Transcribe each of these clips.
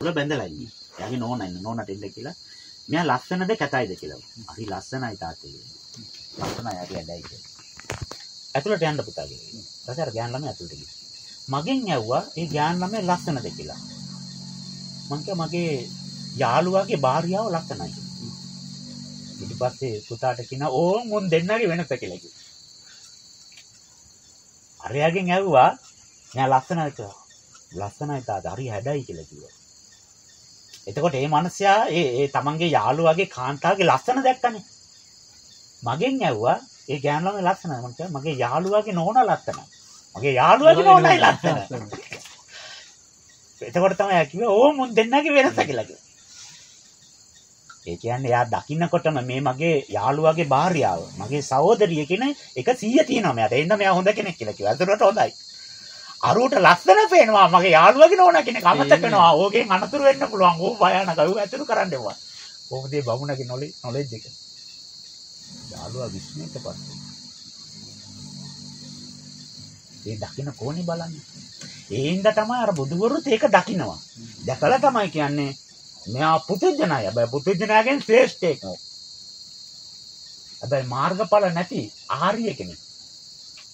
උල බැඳලා ඉන්නේ. එයාගේ නෝනා ඉන්න නෝනාට එන්න කියලා. මෙයා ලස්සනද කැතයිද කියලා. හරි ලස්සනයි තාත්තේ. ලස්සනයි හරි ඇඩයි කියලා. ඇතුළට යන්න පුතා කියලා. ඊට අර ගෑන් ළමයා ඇතුළට ගියා. මගෙන් ඇහුවා ඒ ගෑන් ළමයා ලස්සනද කියලා. මං කිව්වා මගේ යාළුවාගේ භාර්යාව ලස්සනයි. ඊට පස්සේ පුතාට කියනවා ඕ මුන් දෙන්නගේ වෙනස කියලා කිව්වා. අරයාගෙන් ඇහුවා මෙයා ලස්සනයි කියලා. ලස්සනයි තාත්තා හරි හැඩයි කියලා කිව්වා. එතකොට මේ මිනිස්සයා ඒ ඒ තමන්ගේ යාළුවාගේ කාන්තාවගේ ලස්සන දැක්කනේ. මගෙන් ඇහුවා ඒ ගෑනු ළමයි ලස්සනයි මම කිව්වා මගේ යාළුවාගේ නෝනා ලස්සනයි. මගේ යාළුවාගේ නෝනයි ලස්සනයි. එතකොට තමයි කිව්වේ ඕ මුන් දෙන්නගේ වෙනස කියලා කිව්වා. ඒ කියන්නේ එයා දකින්නකොටම මේ මගේ යාළුවාගේ භාර්යාව, මගේ සහෝදරිය කියන එක 100 තියෙනවා මෙයාට. එහෙනම් මෙයා හොඳ කෙනෙක් කියලා කිව්වා. ඒතරට හොඳයි. අරුවට ලස්සන පේනවා මගේ යාළුවගේ නෝනා කෙනෙක් අමතක කරනවා. ඕකෙන් අනතුරු වෙන්න පුළුවන්. ඕක භයානක. ඒක ඇතුළු කරන්න එපා. කොහොමද මේ බමුණගේ නොලෙජ් එක? යාළුවා විශ්මයටපත් වෙනවා. ඒ දකින්න කොහොනේ බලන්නේ. ඒ හින්දා තමයි අර බුදුවරුත් ඒක දකින්නවා. දැකලා තමයි කියන්නේ මෙයා පුදුජනයි. හැබැයි පුදුජනයගෙන් ශ්‍රේෂ්ඨ එකක්. හැබැයි මාර්ගඵල නැති ආර්ය කෙනෙක්.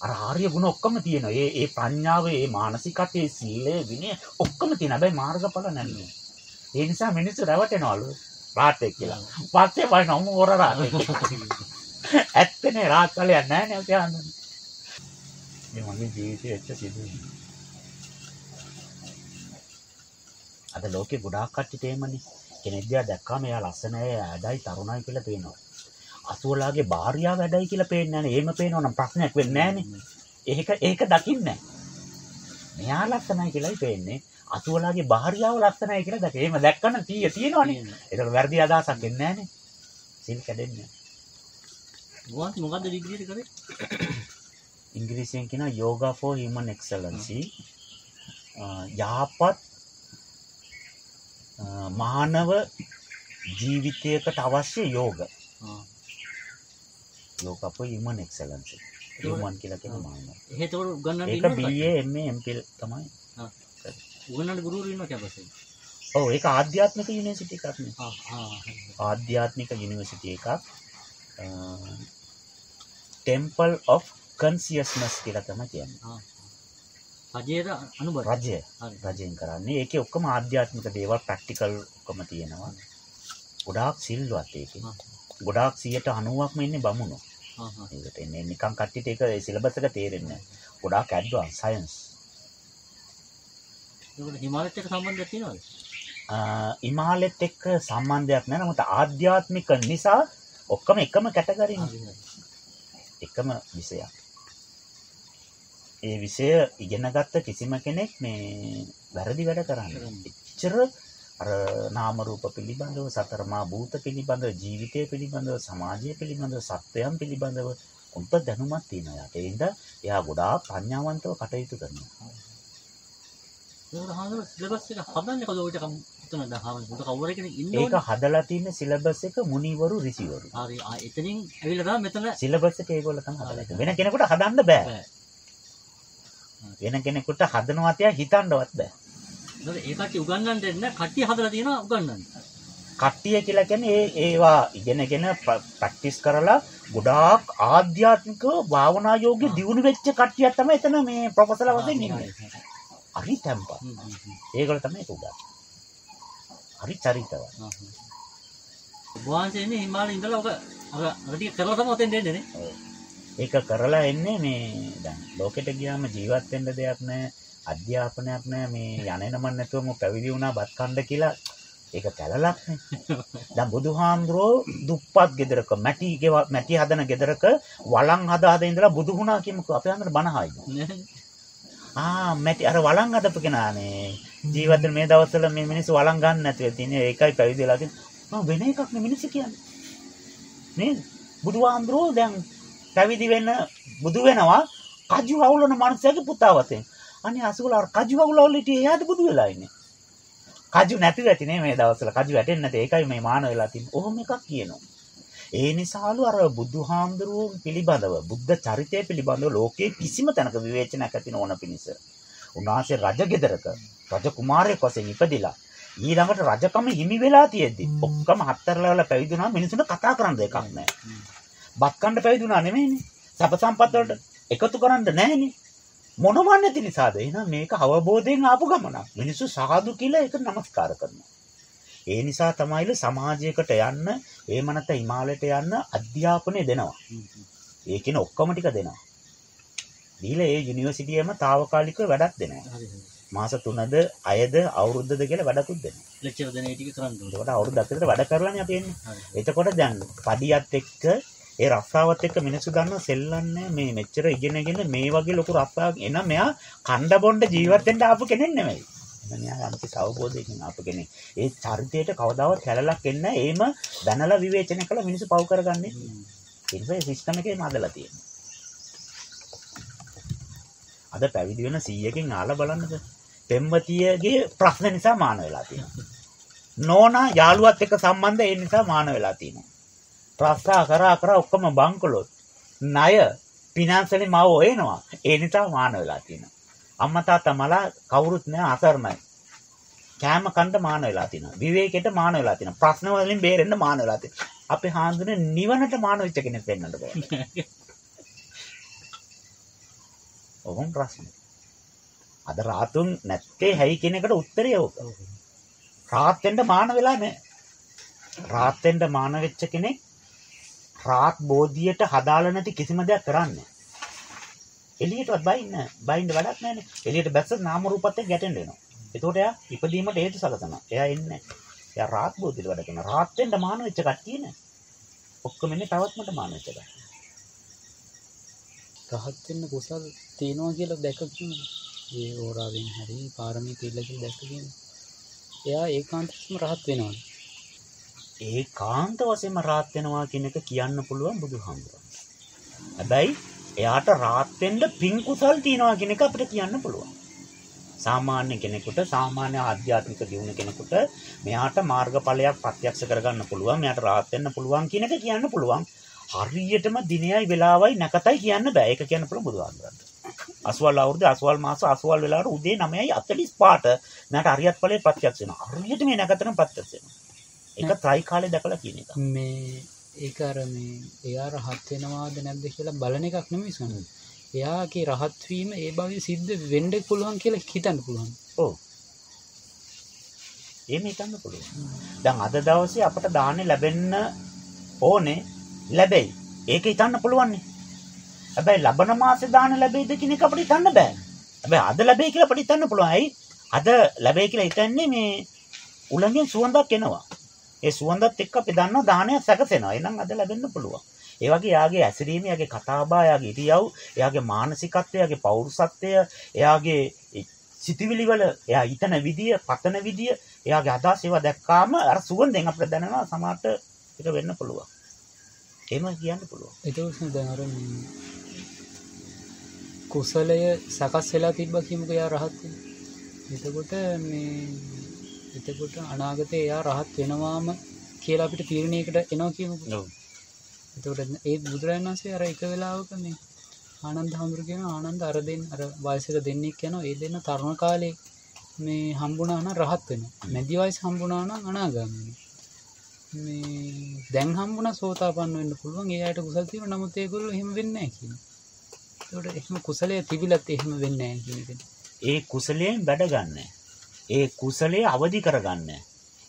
අර ආර්ය ගුණ ඔක්කොම තියෙනවා. ඒ ඒ ප්‍රඥාව, ඒ මානසිකත්වයේ සීලය, විනය ඔක්කොම තියෙනවා. හැබැයි මාර්ගඵල නැහැ. ඒ නිසා මිනිස්සු රැවටෙනවලු. රාතේ කියලා. පස්සේ බලන ඔමු හොර රාතේ. ඇත්තනේ රාත් කාලයක් නැහැ නේ කියන්නේ. මේ මගේ ජීවිතයේ ඇත්ත සිදුවීම. අද ලෝකේ ගොඩාක් කට්ටිය තේමනේ. කෙනෙක් දිහා දැක්කම එයා ලස්සනයි, ඇඩයි, තරුණයි කියලා පේනවා. අසුවලාගේ භාර්යාව වැඩයි කියලා පේන්නේ නැහැ. එහෙම පේනවා නම් ප්‍රශ්නයක් වෙන්නේ නැහනේ. ඒක ඒක දකින්නේ මෙයා ලස්සනයි කියලායි පේන්නේ. අසුවලාගේ භාර්යාව ලස්සනයි කියලා දැක. එහෙම දැක්කම 100 තියෙනවනේ. ඒක වැරදි අදහසක් වෙන්නේ නැහනේ. සිල් කැඩෙන්නේ. මොකක්ද මොකද්ද ඩිග්‍රියට කරේ? ඉංග්‍රීසියෙන් කියනවා yoga for human excellency. යහපත් මානව ජීවිතයකට අවශ්‍ය යෝග. For human excellence. human කියලා කියන මානව. එහෙට උගන්නන්න ඒක BA MA MPhil තමයි. උගන්නන්න ගුරුවරු ඉන්නවා කැම්පස් එකේ. ඔව් ඒක ආධ්‍යාත්මික යුනිවර්සිටි එකක් නේ. ආධ්‍යාත්මික යුනිවර්සිටි එකක්. Temple of Consciousness කියලා තමයි කියන්නේ. රජයට අනුබර. රජය. රජයෙන් කරන්නේ. ඒකේ ඔක්කොම ආධ්‍යාත්මික දේවල් ප්‍රැක්ටිකල් ඔක්කොම තියෙනවා. ගොඩාක් සිල්වත් ඒකේ. ගොඩාක් 90%ක්ම ඉන්නේ බමුණෝ. ඒකට එන්නේ නිකන් කට්ටියට ඒක සිලබස් එක තේරෙන්නේ. ගොඩාක් ඇඩ්වාන්ස් සයන්ස්. ඒකට හිමාලයත් එක්ක සම්බන්ධයක් තියෙනවද? ඉමාලෙත් එක්ක සම්බන්ධයක් නැහැ. නමුත් ආධ්‍යාත්මික නිසා ඔක්කොම එකම හරි. එකම විෂයක්. ඒ විෂය ඉගෙන ගත්ත කිසිම කෙනෙක් මේ වැරදි වැඩ. කරන්නේ. එච්චර අර නාම රූප පිළිබඳව සතර මා භූත පිළිබඳව ජීවිතය පිළිබඳව සමාජය පිළිබඳව සත්වයන් පිළිබඳව උන්ට දැනුමක් තියෙනවා. යාට ඒ හින්දා එයා ගොඩාක් ප්‍රඥාවන්තව කටයුතු කරනවා. ඒක. හදලා තියෙන සිලබස් එක මුනිවරු ඍෂිවරු. හරි. එතනින් ඇවිල්ලා තමයි මෙතන සිලබස් එක ඒගොල්ලෝ තමයි හදලා තියෙන්නේ. වෙන කෙනෙකුට හදන්න. බෑ. වෙන කෙනෙකුට හදනවා තියා හිතන්නවත් බෑ. ඒ කට්ටිය උගන්වන්න දෙන්න කට්ටිය හදලා තියෙනවා උගන්වන්න. කට්ටිය කියලා කියන්නේ ඒ ඒවා ඉගෙනගෙන ප්‍රැක්ටිස් කරලා ගොඩාක් ආධ්‍යාත්මිකව භාවනා යෝග්‍ය දියුණු වෙච්ච කට්ටියක් තමයි එතන මේ ප්‍රොෆෙසර් වශයෙන් ඉන්නේ. හරි හ්ම්. ඒගොල්ලෝ තමයි ඒක උගන්වන්නේ. හරි චරිතවත්. ආ, හ්ම්. වහන්සේ ඉන්නේ හිමාලයේ ඉඳලා ඔක අර අර ටික කරලා තමයි ඔතෙන් දෙන්නේ නේ. ඒක කරලා එන්නේ මේ දැන් ලෝකෙට ගියාම ජීවත් වෙන්න දෙයක් නැහැ. අධ්‍යාපනයක් නැහැ. මේ යන්නේ නමන් නැතුවම පැවිදි වුණා බත් කන්න කියලා ඒක කැලලක් නේ. දැන් බුදුහාමුදුරෝ දුප්පත් ගෙදරක මැටි ගෙව- මැටි හදන ගෙදරක වළං හදා හදා ඉඳලා බුදු වුණා කියමුකෝ අපේ හන්දර බණහයි. නෑ. ආ මැටි අර වළං හදපු කෙනානේ. ජීවත් වෙන මේ දවස්වල මේ මිනිස්සු වළං ගන්න නැතුව තියෙන්නේ. ඒකයි පැවිදි වෙලා තියෙන්නේ. මම වෙන එකක් නේ මිනිස්සු කියන්නේ. නේද? බුදුහාමුදුරෝ දැන් පැවිදි වෙන්න බුදු වෙනවා කජු අවුලන මනුස්සයගේ පුතා වතෙන්. අනේ අසුගල අර කජු අවුලවල හිටියේ එයාද බුදු වෙලා ඉන්නේ. කජු නැතිව ඇති නේ මේ දවස්වල කජු වැටෙන්නේ නැති. ඒකයි මේ මාන වෙලා තින්නේ. ඔහොම එකක් කියනවා. ඒ නිසාලු අර බුදුහාමුදුරුවෝ පිළිබඳව බුද්ධ චරිතය පිළිබඳව ලෝකයේ කිසිම තැනක විවේචනයක් ඇති නොවන පිණිස. උන්වහන්සේ රජ ගෙදරක රජ කුමාරයෙක් වශයෙන් ඉපදිලා ඊළඟට රජකම හිමි වෙලා තියෙද්දි ඔක්කොම හතරලවල පැවිදුණා මිනිසුන්ට කතා කරන්න දෙයක් නැහැ. බත් කන්න පැවිදුණා නෙමෙයිනේ. සප සම්පත් වලට එකතු කරන්න නැහැනේ. මොනවා නැති නිසාද? එහෙනම් මේක අවබෝධයෙන් ආපු ගමනක්. මිනිස්සු සාදු කියලා ඒක නමස්කාර කරනවා. ඒ නිසා තමයිල සමාජයකට යන්න, ඒ මනත හිමාලයට යන්න අධ්‍යාපනය දෙනවා. ඒ කියන ඔක්කොම ටික දෙනවා. දීලා ඒ යුනිවර්සිටියෙම తాවකාලිකව වැඩක් දෙනවා. මාස 3ද 6ද අවුරුද්දද කියලා වැඩකුත් දෙනවා. ලෙක්චර් දෙන ඒ ටික කරන්නේ. ඒකට අවුරුද්දක් විතර වැඩ කරලානේ අපි එන්නේ. එතකොට දැන් පඩියත් එක්ක ඒ රස්සාවත් එක්ක මිනිස්සු ගන්න සෙල්ලන්නේ මේ මෙච්චර ඉගෙනගෙන මේ වගේ ලොකු රස්සාවක් එන මෙයා කණ්ඩ බොණ්ඩ ජීවත් වෙන්න ආපු කෙනෙක් නෙමෙයි. එන මෙයා යම්කි අවබෝධයකින් ආපු කෙනෙක්. ඒ චරිතයට කවදාවත් කැලලක් එන්නේ නැහැ. ඒම දැනලා විවේචනය කළ මිනිස්සු පව් කරගන්නේ. ඒ නිසා සිස්ටම් එකේම අදලා තියෙනවා. අද පැවිදි වෙන 100කින් ආලා බලන්නද? පෙම්වතියගේ ප්‍රශ්න නිසා මාන වෙලා තියෙනවා. නෝනා යාළුවත් එක්ක සම්බන්ධ ඒ නිසා මාන වෙලා තියෙනවා. ප්‍රස්සා කරා කරා ඔක්කොම බංකොලොත් ණය ෆිනන්ෂලි මාව හොයනවා. ඒ නිසා මාන වෙලා තියෙනවා. අම්මා තාත්තා මලා කවුරුත් නෑ අසරණයි. කෑම කන්න මාන වෙලා තියෙනවා. විවේකයට මාන වෙලා තියෙනවා. ප්‍රශ්න වලින් බේරෙන්න මාන වෙලා තියෙනවා. අපේ හාන්දුනේ නිවනට මාන වෙච්ච කෙනෙක් වෙන්නට බෑ. ඔවුන් ප්‍රශ්නේ. අද රාතුන් නැත්තේ හැයි කෙනෙකුට උත්තරය ඕක. රාත් වෙන්න මාන වෙලා නැහැ. රාත් වෙන්න මාන වෙච්ච කෙනෙක් රාත් බෝධියට හදාලා නැති කිසිම දෙයක් කරන්නේ නැහැ. එළියටවත් බයින්න බයින්න වැඩක් නැහැනේ. එළියට බැස්සත් නාම රූපත් එක්ක ගැටෙන්න වෙනවා. එතකොට එයා ඉපදීමට හේතු සලකනවා. එයා එන්නේ නැහැ. එයා රාත් බෝධියට වැඩ කරනවා. රාත් වෙන්න මාන වෙච්ච කට්ටිය නේ. ඔක්කොම ඉන්නේ තවත්මට මාන වෙච්ච කට්ටිය. රහත් වෙන්න කුසල් තියෙනවා කියලා දැක කියනවා. ඒ ඕරාවෙන් හරි පාරමී පිළිලා කියලා දැක කියනවා. එයා ඒකාන්තයෙන්ම රහත් වෙනවා. ඒකාන්ත වශයෙන්ම රාත් වෙනවා කියන එක කියන්න පුළුවන් බුදුහාමුදුරන්. හැබැයි එයාට රාත් වෙන්න පින් කුසල් තියනවා කියන එක අපිට කියන්න පුළුවන්. සාමාන්‍ය කෙනෙකුට සාමාන්‍ය ආධ්‍යාත්මික දියුණු කෙනෙකුට මෙයාට මාර්ගඵලයක් ප්‍රත්‍යක්ෂ කරගන්න පුළුවන්. මෙයාට රාත් වෙන්න පුළුවන් කියන එක කියන්න පුළුවන්. හරියටම දිනයයි වෙලාවයි නැකතයි කියන්න බෑ. ඒක කියන්න පුළුවන් බුදුහාමුදුරන්ට. අසවල් අවුරුදු අසවල් මාස අසවල් වෙලාවට උදේ 9:45ට මට හරියත් ඵලයේ ප්‍රත්‍යක්ෂ වෙනවා. හරියට මේ නැකතන ප්‍රත්‍යක්ෂ වෙනවා. ඒක ත්‍රයි කාලේ දැකලා කියන එක. මේ ඒක අර මේ එයා රහත් වෙනවාද නැද්ද කියලා බලන එකක් නෙමෙයි සනු. එයාගේ රහත් වීම ඒ භවයේ සිද්ධ වෙන්න පුළුවන් කියලා හිතන්න පුළුවන්. ඔව්. එහෙම හිතන්න පුළුවන්. දැන් අද දවසේ අපට දාන්නේ ලැබෙන්න ඕනේ ලැබෙයි. ඒක හිතන්න පුළුවන්නේ. හැබැයි ලබන මාසේ දාන ලැබෙයිද කියන එක අපිට හිතන්න බෑ. හැබැයි අද ලැබෙයි කියලා අපිට හිතන්න පුළුවන්. ඇයි? අද ලැබෙයි කියලා හිතන්නේ මේ උලංගෙන් සුවඳක් එනවා. ඒ සුවඳත් එක්ක අපි දන්නවා දානයක් සැකසෙනවා. එහෙනම් අද ලැබෙන්න පුළුවන්. ඒ වගේ යාගේ ඇසිරීම, යාගේ කතාබහ, යාගේ ඉරියව්, යාගේ මානසිකත්වය, යාගේ පෞරුෂත්වය, යාගේ සිතිවිලි වල එයා ඊතන විදිය, පතන විදිය, එයාගේ අදහස් ඒවා දැක්කාම අර සුවඳෙන් අපිට දැනෙනවා සමහරට ඒක වෙන්න පුළුවන්. එහෙම කියන්න පුළුවන්. ඒක දැන් අර මේ කුසලය සකස් වෙලා තිබ්බා කියමුකෝ එයා රහත් වෙන. එතකොට මේ එතකොට අනාගතේ එයා රහත් වෙනවාම කියලා අපිට තීරණයකට එනවා කියමුකෝ. ඔව්. එතකොට ඒ බුදුරජාණන් වහන්සේ අර එක වෙලාවක මේ ආනන්ද හඳුරු කියන ආනන්ද අර දෙන්න අර වයසක දෙන්නෙක් යනවා ඒ දෙන්න තරුණ කාලේ මේ හම්බුණා නම් රහත් වෙනවා. මැදි වයස හම්බුණා නම් අනාගාමී වෙනවා. මේ දැන් හම්බුණා සෝතාපන්න වෙන්න පුළුවන්. ඒ අයට කුසල් තියෙනවා. නමුත් ඒගොල්ලෝ එහෙම වෙන්නේ නැහැ කියනවා. ඒකට එහෙම කුසලයේ තිබිලත් එහෙම වෙන්නේ නැහැ කියන එක. ඒ කුසලයෙන් වැඩ ගන්න. ඒ කුසලයේ අවදි කරගන්න.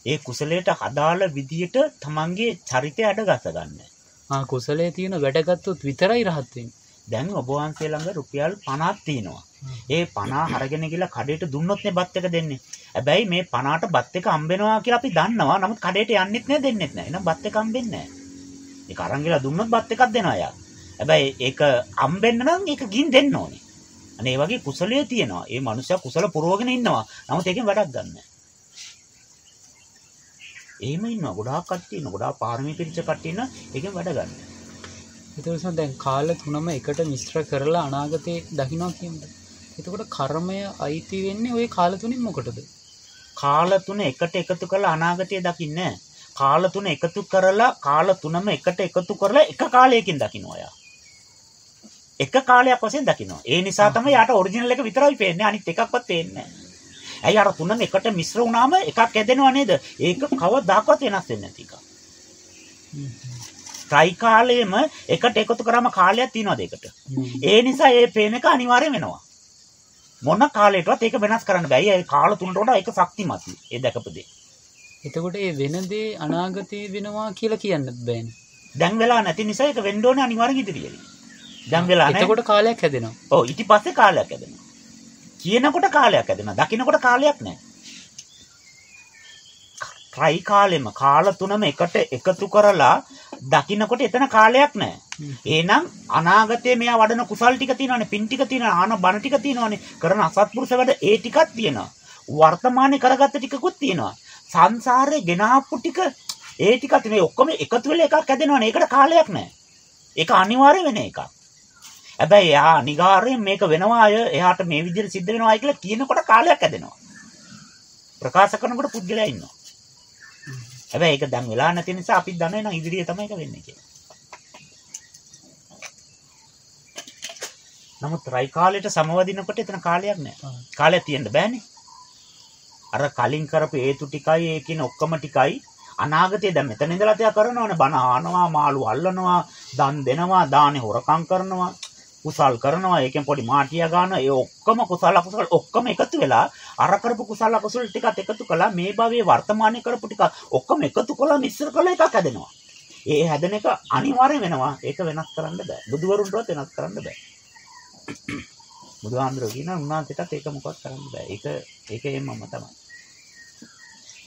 ඒ කුසලයට අදාළ විදියට තමන්ගේ චරිතය අඩගස ගන්න. ආ කුසලයේ තියෙන වැඩගත්තොත් විතරයි රහත් වෙන්නේ. දැන් ඔබ වහන්සේ ළඟ රුපියල් 50ක් තියෙනවා. ඒ 50 අරගෙන ගිහලා කඩේට දුන්නොත් නේ බත් එක දෙන්නේ. හැබැයි මේ 50ට බත් එක හම්බෙනවා කියලා අපි දන්නවා. නමුත් කඩේට යන්නෙත් නෑ දෙන්නෙත් නෑ. එහෙනම් බත් එක හම්බෙන්නේ නෑ. ඒක අරන් ගිහලා දුන්නොත් බත් එකක් දෙනවා යා. හැබැයි ඒක හම්බෙන්න නම් ඒක ගින් දෙන්න ඕනේ. අනේ ඒ වගේ කුසලයේ තියෙනවා. ඒ මනුස්සයා කුසල පුරවගෙන ඉන්නවා. නමුත් ඒකෙන් වැඩක් ගන්න. එහෙම ඉන්නවා. ගොඩාක් කට්ටිය ඉන්නවා. ගොඩාක් පාරමී පිරිච්ච කට්ටිය ඉන්නවා. ඒකෙන් වැඩ ගන්න. ඒතරසම දැන් කාල තුනම එකට මිශ්‍ර කරලා අනාගතේ දකින්න කියන්නේ. එතකොට කර්මය අයිති වෙන්නේ ওই කාල තුنين මොකටද? කාල තුන එකට එකතු කරලා අනාගතය දකින්නේ කාල තුන එකතු කරලා කාල තුනම එකට එකතු කරලා එක කාලයකින් දකින්න ඔයා. එක කාලයක් වශයෙන් දකින්නවා. ඒ නිසා තමයි යාට ඔරිජිනල් එක විතරයි පේන්නේ. අනිත් එකක්වත් පේන්නේ නැහැ. ඇයි අර තුනම එකට මිශ්‍ර වුණාම එකක් ඇදෙනව නේද? ඒක කවදාකවත් වෙනස් වෙන්නේ නැති එකක්. ට්‍රයි කාලයේම එකට එකතු කරාම කාලයක් තියනවාද ඒකට? ඒ නිසා ඒ පේන එක අනිවාර්ය වෙනවා. මොන කාලයකටවත් ඒක වෙනස් කරන්න බෑ. ඒ කාල තුනට වඩා ඒක ශක්තිමත්. ඒ දැකපු දේ. එතකොට ඒ වෙන දේ අනාගතේ වෙනවා කියලා කියන්නත් බෑනේ. දැන් වෙලා නැති නිසා ඒක වෙන්න ඕනේ අනිවාර්යෙන් ඉදිරියේදී. දැන් වෙලා. එතකොට කාලයක් හැදෙනවා. ඔව් ඊට පස්සේ කාලයක් හැදෙනවා. කියනකොට කාලයක් හැදෙනවා. දකින්නකොට කාලයක් නැහැ. ට්‍රයි කාලෙම කාල තුනම එකට එකතු කරලා දකින්නකොට එතන කාලයක් නැහැ. එහෙනම් අනාගතයේ මෙයා වඩන කුසල් ටික තියෙනවානේ, පින් ටික තියෙනවා, ආන බණ ටික තියෙනවානේ, කරන අසත්පුරුෂ වැඩ ඒ ටිකක් තියෙනවා. වර්තමානයේ කරගත්ත ටිකකුත් තියෙනවා. සංසාරේ ගෙනාපු ටික ඒ ටිකත් මේ ඔක්කොම එකතු වෙලා එකක් හැදෙනවනේ. ඒකට කාලයක් නැහැ. ඒක අනිවාර්ය වෙන එකක්. හැබැයි එයා අනිවාර්යෙන් මේක වෙනවා අය එයාට මේ විදිහට සිද්ධ වෙනවා කියලා කියනකොට කාලයක් හැදෙනවා. ප්‍රකාශ කරනකොට පුද්ගලයා ඉන්නවා. හැබැයි ඒක දැන් වෙලා නැති නිසා අපි දන්නේ නැහැ ඉදිරියේ තමයි ඒක වෙන්නේ කියලා. නමුත් රයි කාලයට සමවදිනකොට එතන කාලයක් නැහැ. කාලයක් තියෙන්න බෑනේ. අර කලින් කරපු හේතු ටිකයි ඒ කියන ඔක්කොම ටිකයි අනාගතේ දැන් මෙතන ඉඳලා තියා කරනවනේ බණ ආනවා මාළු අල්ලනවා දන් දෙනවා දානේ හොරකම් කරනවා කුසල් කරනවා ඒකෙන් පොඩි මාටිය ගන්නවා ඒ ඔක්කොම කුසල අකුසල ඔක්කොම එකතු වෙලා අර කරපු කුසල අකුසල ටිකත් එකතු කළා මේ භවයේ වර්තමානයේ කරපු ටික ඔක්කොම එකතු කළා මිශ්‍ර කළා එකක් හැදෙනවා. ඒ හැදෙන එක අනිවාර්ය වෙනවා. ඒක වෙනස් කරන්න බෑ. බුදුවරුන්ටවත් වෙනස් කරන්න බෑ. බුදුහාමුදුරුවෝ කියන උන්වහන්සේටත් ඒක මොකවත් කරන්න බෑ. ඒක ඒක එම්මම තමයි.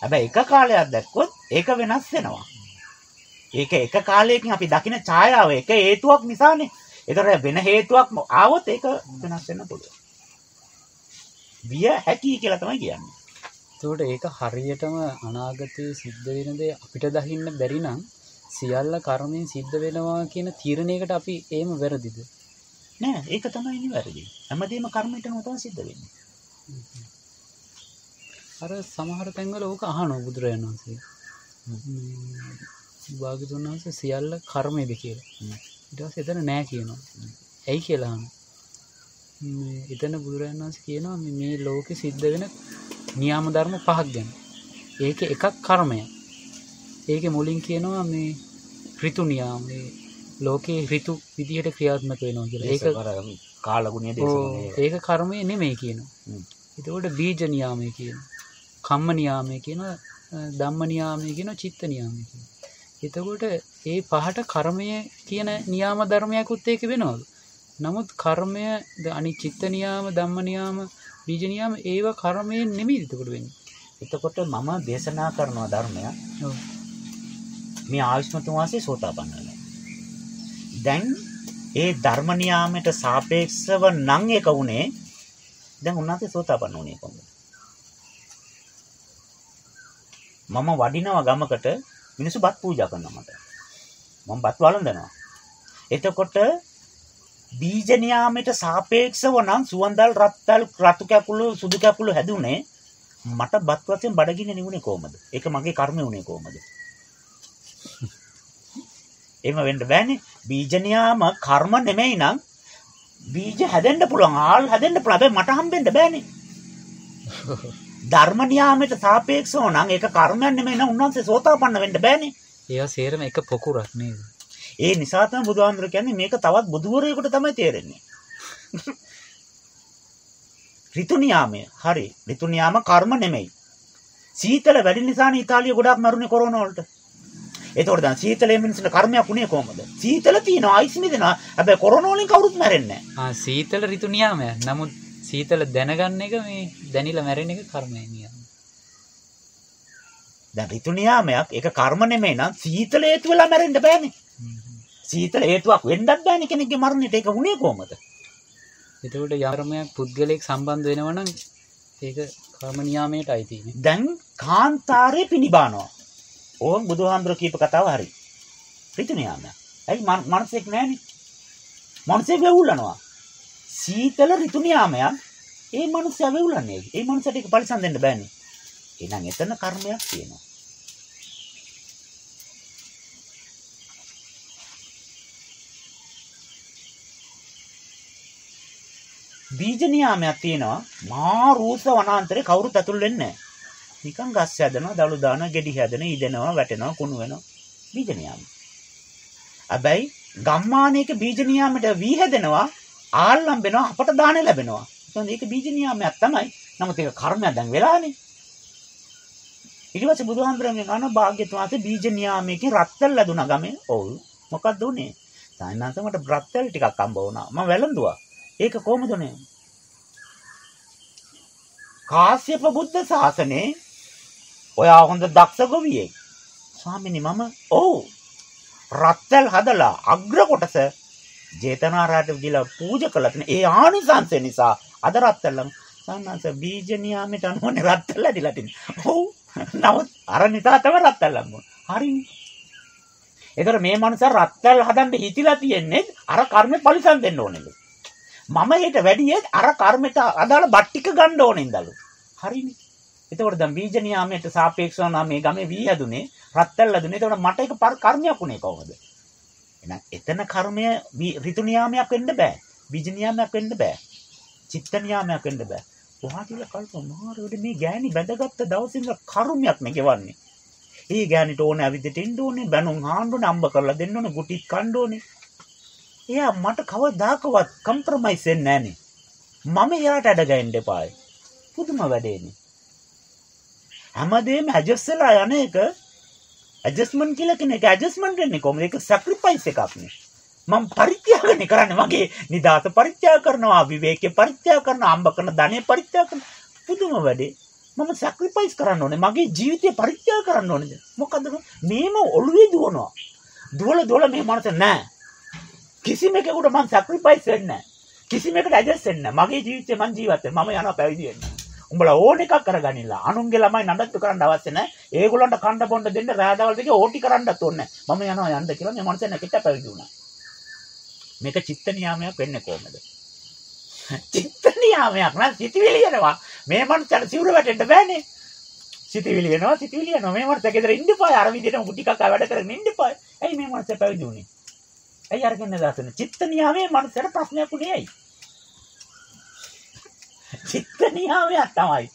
හැබැයි එක කාලයක් දැක්කොත් ඒක වෙනස් වෙනවා. ඒක එක කාලයකින් අපි දකින ඡායාව එක හේතුවක් නිසානේ. ඒතර වෙන හේතුවක් ආවොත් ඒක වෙනස් වෙන්න පුළුවන්. විය හැකි කියලා තමයි කියන්නේ. එතකොට ඒක හරියටම අනාගතයේ සිද්ධ වෙන දේ අපිට දකින්න බැරි නම් සියල්ල කර්මයෙන් සිද්ධ වෙනවා කියන තීරණයකට අපි එහෙම වැරදිද? නෑ ඒක තමයි නිවැරදි. හැමදේම කර්මයටම තමයි සිද්ධ වෙන්නේ. අර සමහර තැන්වල ඕක අහනවා බුදුරජාණන් වහන්සේ. භාගතුන් වහන්සේ සියල්ල කර්මයේද කියලා. ඊට පස්සේ එතන නෑ කියනවා. ඇයි කියලා අහනවා. මේ එතන බුදුරජාණන් වහන්සේ කියනවා මේ ලෝකෙ සිද්ධ වෙන නියාම ධර්ම පහක් ගැන. ඒකේ එකක් කර්මය. ඒකේ මුලින් කියනවා මේ ඍතු නියාම මේ ලෝකේ ඍතු විදිහට ක්‍රියාත්මක වෙනවා කියලා. ඒක කාලගුණය. ඒක කර්මය නෙමෙයි කියනවා. එතකොට බීජ නියාමය කියනවා. කම්ම නියාමය කියනවා. ධම්ම නියාමය කියනවා. චිත්ත නියාමය කියනවා. එතකොට ඒ පහට කර්මය කියන නියාම ධර්මයකුත් ඒක වෙනවලු. නමුත් කර්මය අනි චිත්ත නියාම ධම්ම නියාම බීජ නියාම ඒව කර්මයෙන් නෙමෙයි එතකොට වෙන්නේ. එතකොට මම දේශනා කරනවා ධර්මය. මේ ආයුෂ්මතුන් වාසේ සෝතාපන්න වෙනවා. දැන් ඒ ධර්ම නියාමයට සාපේක්ෂව නම් එක උනේ දැන් උන්වහන්සේ සෝතාපන්න වුණේ කොහොමද? මම වඩිනවා ගමකට මිනිස්සු බත් පූජා කරනවා මට. මම බත් වළඳනවා. එතකොට බීජ නියාමයට සාපේක්ෂව නම් සුවඳල් රත්තල් රතු කැකුළු සුදු කැකුළු හැදුනේ මට බත් වශයෙන් බඩගින්න නිවුනේ කොහමද? ඒක මගේ කර්මය උනේ කොහමද? එහෙම වෙන්න බෑනේ. බීජ නියාම කර්ම නෙමෙයි නම් බීජ හැදෙන්න පුළුවන්, ආල් හැදෙන්න පුළුවන්. හැබැයි මට හම්බෙන්න බෑනේ. ධර්ම නියාමයට සාපේක්ෂව නම් ඒක කර්මයක් නෙමෙයි නම් උන්වහන්සේ සෝතාපන්න වෙන්න බෑනේ. ඒවා සේරම එක පොකුරක් නේද? ඒ නිසා තමයි බුදුහාමුදුර කියන්නේ මේක තවත් බුදුවරයෙකුට තමයි තේරෙන්නේ. ඍතු නියාමය. හරි. ඍතු නියාම කර්ම නෙමෙයි. සීතල වැඩි නිසානේ ඉතාලිය ගොඩක් මරුනේ කොරෝනා වලට. ඒතකොට දැන් සීතලේ මිනිස්සුන්ට කර්මයක් උනේ කොහමද? සීතල තියෙනවා, අයිස් මිදෙනවා. හැබැයි කොරෝනා වලින් කවුරුත් මැරෙන්නේ නැහැ. ආ සීතල ඍතු නියාමයක්. නමුත් සීතල දැනගන්න එක මේ දැනිලා මැරෙන එක කර්මය නියම. දැන් ඍතු නියාමයක් ඒක කර්ම නෙමෙයි නම් සීතල හේතු වෙලා මැරෙන්න බෑනේ. සීතල හේතුවක් වෙන්නත් බෑනේ කෙනෙක්ගේ මරණයට ඒක වුණේ කොහමද? එතකොට යර්මයක් පුද්ගලයෙක් සම්බන්ධ වෙනවා නම් ඒක කර්ම නියාමයට අයිති නේ. දැන් කාන්තාරේ පිනිබානවා. ඕන් බුදුහාමුදුර කියප කතාව හරි. ඍතු නියාමයක්. ඇයි මනසෙක් නැහනේ. මනසෙක් වෙවුලනවා. සීතල ඍතු නියාමයක් ඒ මනුස්සයා වෙවුලන්නේ. ඒ මනුස්සයට ඒක පරිසම් දෙන්න බෑනේ. එහෙනම් එතන කර්මයක් තියෙනවා. බීජ නියාමයක් තියෙනවා. මා රූස වනාන්තරේ කවුරුත් ඇතුල් වෙන්නේ නැහැ. නිකන් ගස් හැදෙනවා, දළු දානවා, ගෙඩි හැදෙනවා, ඉදෙනවා, වැටෙනවා, කුණු වෙනවා. බීජ නියාම. හැබැයි ගම්මානයක බීජ නියාමයට වී හැදෙනවා, ආල්ලම් වෙනවා, අපට දාන ලැබෙනවා. එහෙනම් ඒක බීජ නියාමයක් තමයි. නමුත් ඒක කර්මයක් දැන් වෙලානේ. ඊට පස්සේ බුදුහාමුදුරන්ගේ කන භාග්‍යතුන් වහන්සේ බීජ නියාමයකින් රත්තල් ලැබුණා ගමේ. ඔව්. මොකක්ද උනේ? සායනාංශ මට රත්තල් ටිකක් හම්බ වුණා. මම වැළඳුවා. ඒක කොහොමද උනේ? කාශ්‍යප බුද්ධ ශාසනේ ඔයා හොඳ දක්ෂ ගොවියෙක්. ස්වාමිනී මම ඔව් රත්තල් හදලා අග්‍ර කොටස ජේතනාරාට දීලා පූජා කළා තියෙන ඒ ආනිසංසය නිසා අද රත්තල් සන්නස බීජ නියාමයට අනුවනේ රත්තල් ඇදිලා තියෙන්නේ. ඔව්. නමුත් අර නිසා තමයි රත්තල් ලම්බුනේ. හරිනේ. ඒතර මේ මනුස්සයා රත්තල් හදන්න හිතිලා තියෙන්නේ අර කර්මෙ පරිසම් දෙන්න ඕනේලු. මම හෙට වැඩියෙත් අර කර්මෙට අදාළ බට්ටික ගන්න ඕනෙන්දලු. හරිනේ. එතකොට දැන් බීජ නියාමයට සාපේක්ෂව නම් මේ ගමේ වී හැදුනේ රත්තල් හැදුනේ. එතකොට මට ඒක කර්මයක් උනේ කොහොමද? එහෙනම් එතන කර්මය ඍතු නියාමයක් වෙන්න බෑ. බීජ නියාමයක් වෙන්න බෑ. චිත්ත නියාමයක් වෙන්න බෑ. ඔහාටිල කල්ප මාරෝඩ මේ ගෑණි බැඳගත්ත දවසේ ඉඳලා කර්මයක් නේ ගෙවන්නේ. ඒ ගෑණිට ඕනේ අවිදෙට එන්න ඕනේ, බැනුම් ආන්න ඕනේ, අම්බ කරලා දෙන්න ඕනේ, ගුටිත් කන්න ඕනේ. එයා මට කවදාකවත් කම්ප්‍රොමයිස් වෙන්නේ නැහනේ. මම එයාට ඇඩගැහෙන්න එපායි. පුදුම වැඩේනේ. හැමදේම ඇඩ්ජස්ට් වෙලා යන එක ඇඩ්ජස්ට්මන්ට් කියලා කියන එක ඇඩ්ජස්ට්මන්ට් වෙන්නේ කොහොමද? ඒක සැක්‍රිෆයිස් එකක් නේ. මම පරිත්‍යාගනේ කරන්නේ මගේ නිදාස පරිත්‍යාග කරනවා විවේකේ පරිත්‍යාග කරනවා අම්බ කරන ධනෙ පරිත්‍යාග කරනවා. පුදුම වැඩේ. මම සැක්‍රිෆයිස් කරන්න ඕනේ. මගේ ජීවිතය පරිත්‍යාග කරන්න ඕනේ. මොකද මේම ඔළුවේ දුවනවා. දුවල දුවල මේ මනස නෑ. කිසිම එකකට මම සැක්‍රිෆයිස් වෙන්නේ නෑ. කිසිම එකකට ඇඩ්ජස්ට් වෙන්නේ නෑ. මගේ ජීවිතේ මම ජීවත් වෙන්නේ මම යනවා පැවිදි වෙන්න. උඹලා ඕන එකක් කරගනින්න. අනුන්ගේ ළමයි නඩත්තු කරන්න අවශ්‍ය නැහැ ඒගොල්ලන්ට කණ්ඩ බොණ්ඩ දෙන්න රාදවල් දෙකේ ඕටි කරන්නත් ඕනේ මම යනවා යන්න කියලා මේ මනස නැකිට පැවිදි වුණා. මේක චිත්ත නියාමයක් වෙන්නේ කොහමද? චිත්ත නියාමයක් නම් සිතවිලි එනවා. මේ මනුස්සයර සිවුර වැටෙන්න බෑනේ. සිතවිලි එනවා සිතවිලි එනවා. මේ මනුස්සයා ගෙදර ඉන්න එපා. අර විදිහටම කුටි කකා වැඩ කරගෙන ඉන්න එපා. ඇයි මේ මනුස්සයා පැවිදි වුනේ? ඇයි අරගෙන දාසන? චිත්ත නියාමයේ මනුස්සයර ප්‍රශ්නයක් උනේ ඇයි? චිත්ත නියාමයක් තමයි.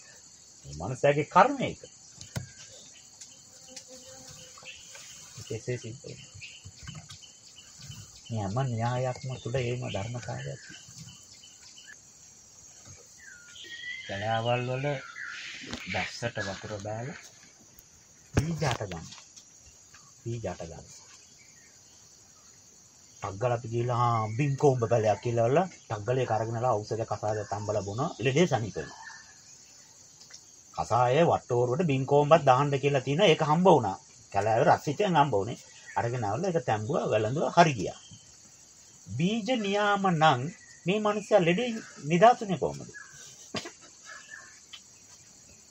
මේ මනුස්සයාගේ කර්මය ඒක. කෙසේ සිද්ධ වෙන්නේ? මේ හැම න්‍යායක්ම තුල ඒම ධර්මතාවයක් කලාවල් වල දැස්සට වතුර දාලා බීජාට ගන්න. බීජාට ගන්න. ටග්ගල අපි ගිහලා බින්කොම්බ බලයක් කියලා වල ටග්ගලේ කරගෙනලා ඖෂධ කසාද තම්බල බොන ඉලදී සනීප. කසායේ වට්ටෝරුවට බින්කොම්බක් දාන්න කියලා තියෙනවා ඒක හම්බ වුණා. කලාවේ රසිතෙන් හම්බ වුණේ. අරගෙන ආවල ඒක තැඹුවා වැළඳුවා හරි ගියා. බීජ නියාම නම් මේ මනුස්සයා ලෙඩේ නිදාසුනේ කොහොමද?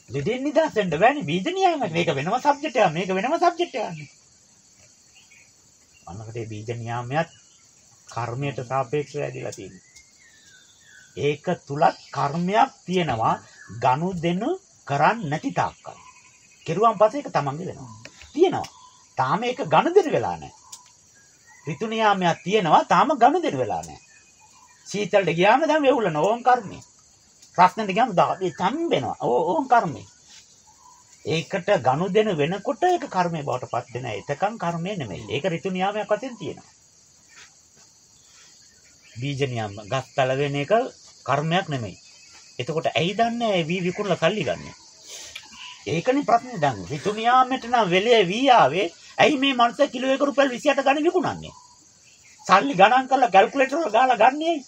ලෙඩෙන් නිදාස් වෙන්න බෑනේ බීජ නියාම. මේක වෙනම සබ්ජෙක්ට් එකක්. මේක වෙනම සබ්ජෙක්ට් එකක්. අන්නකට බීජ නියාමයක් කර්මයට සාපේක්ෂව ඇදලා තියෙනවා. ඒක තුලත් කර්මයක් තියෙනවා ගනු දෙනු කරන්නේ නැති තාක්කල්. කෙරුවන් පස්සේ ඒක තමන්ගේ වෙනවා. තියෙනවා. තාම ඒක ගනුදෙනු වෙලා නැහැ. ඍතු නියාමයක් තියෙනවා තාම ගනුදෙනු වෙලා නැහැ. සීතලට ගියාම දැන් වෙවුලන ඕම් කර්මය. ප්‍රශ්නෙට ගියාම දාපේ තම්බෙනවා. ඕම් කර්මය. ඒකට ගනුදෙනු වෙනකොට ඒක කර්මය බවට පත් වෙන. එතකන් කර්මය නෙමෙයි. ඒක ඍතු නියාමයක් වශයෙන් තියෙනවා. බීජ නියම ගස්තල වෙන එක කර්මයක් නෙමෙයි. එතකොට ඇයි දන්නේ ඒ වී විකුණලා සල්ලි ගන්න? ඒකනේ ප්‍රශ්නේ දැන් ඍතු නියාමයට නම් වෙලේ වී ආවේ ඇයි මේ මනුස්සයා කිලෝ 1 රුපියල් 28 ගන්න විකුණන්නේ? සල්ලි ගණන් කරලා කැල්කියුලේටර් වල ගාලා ගන්නේ ඇයි?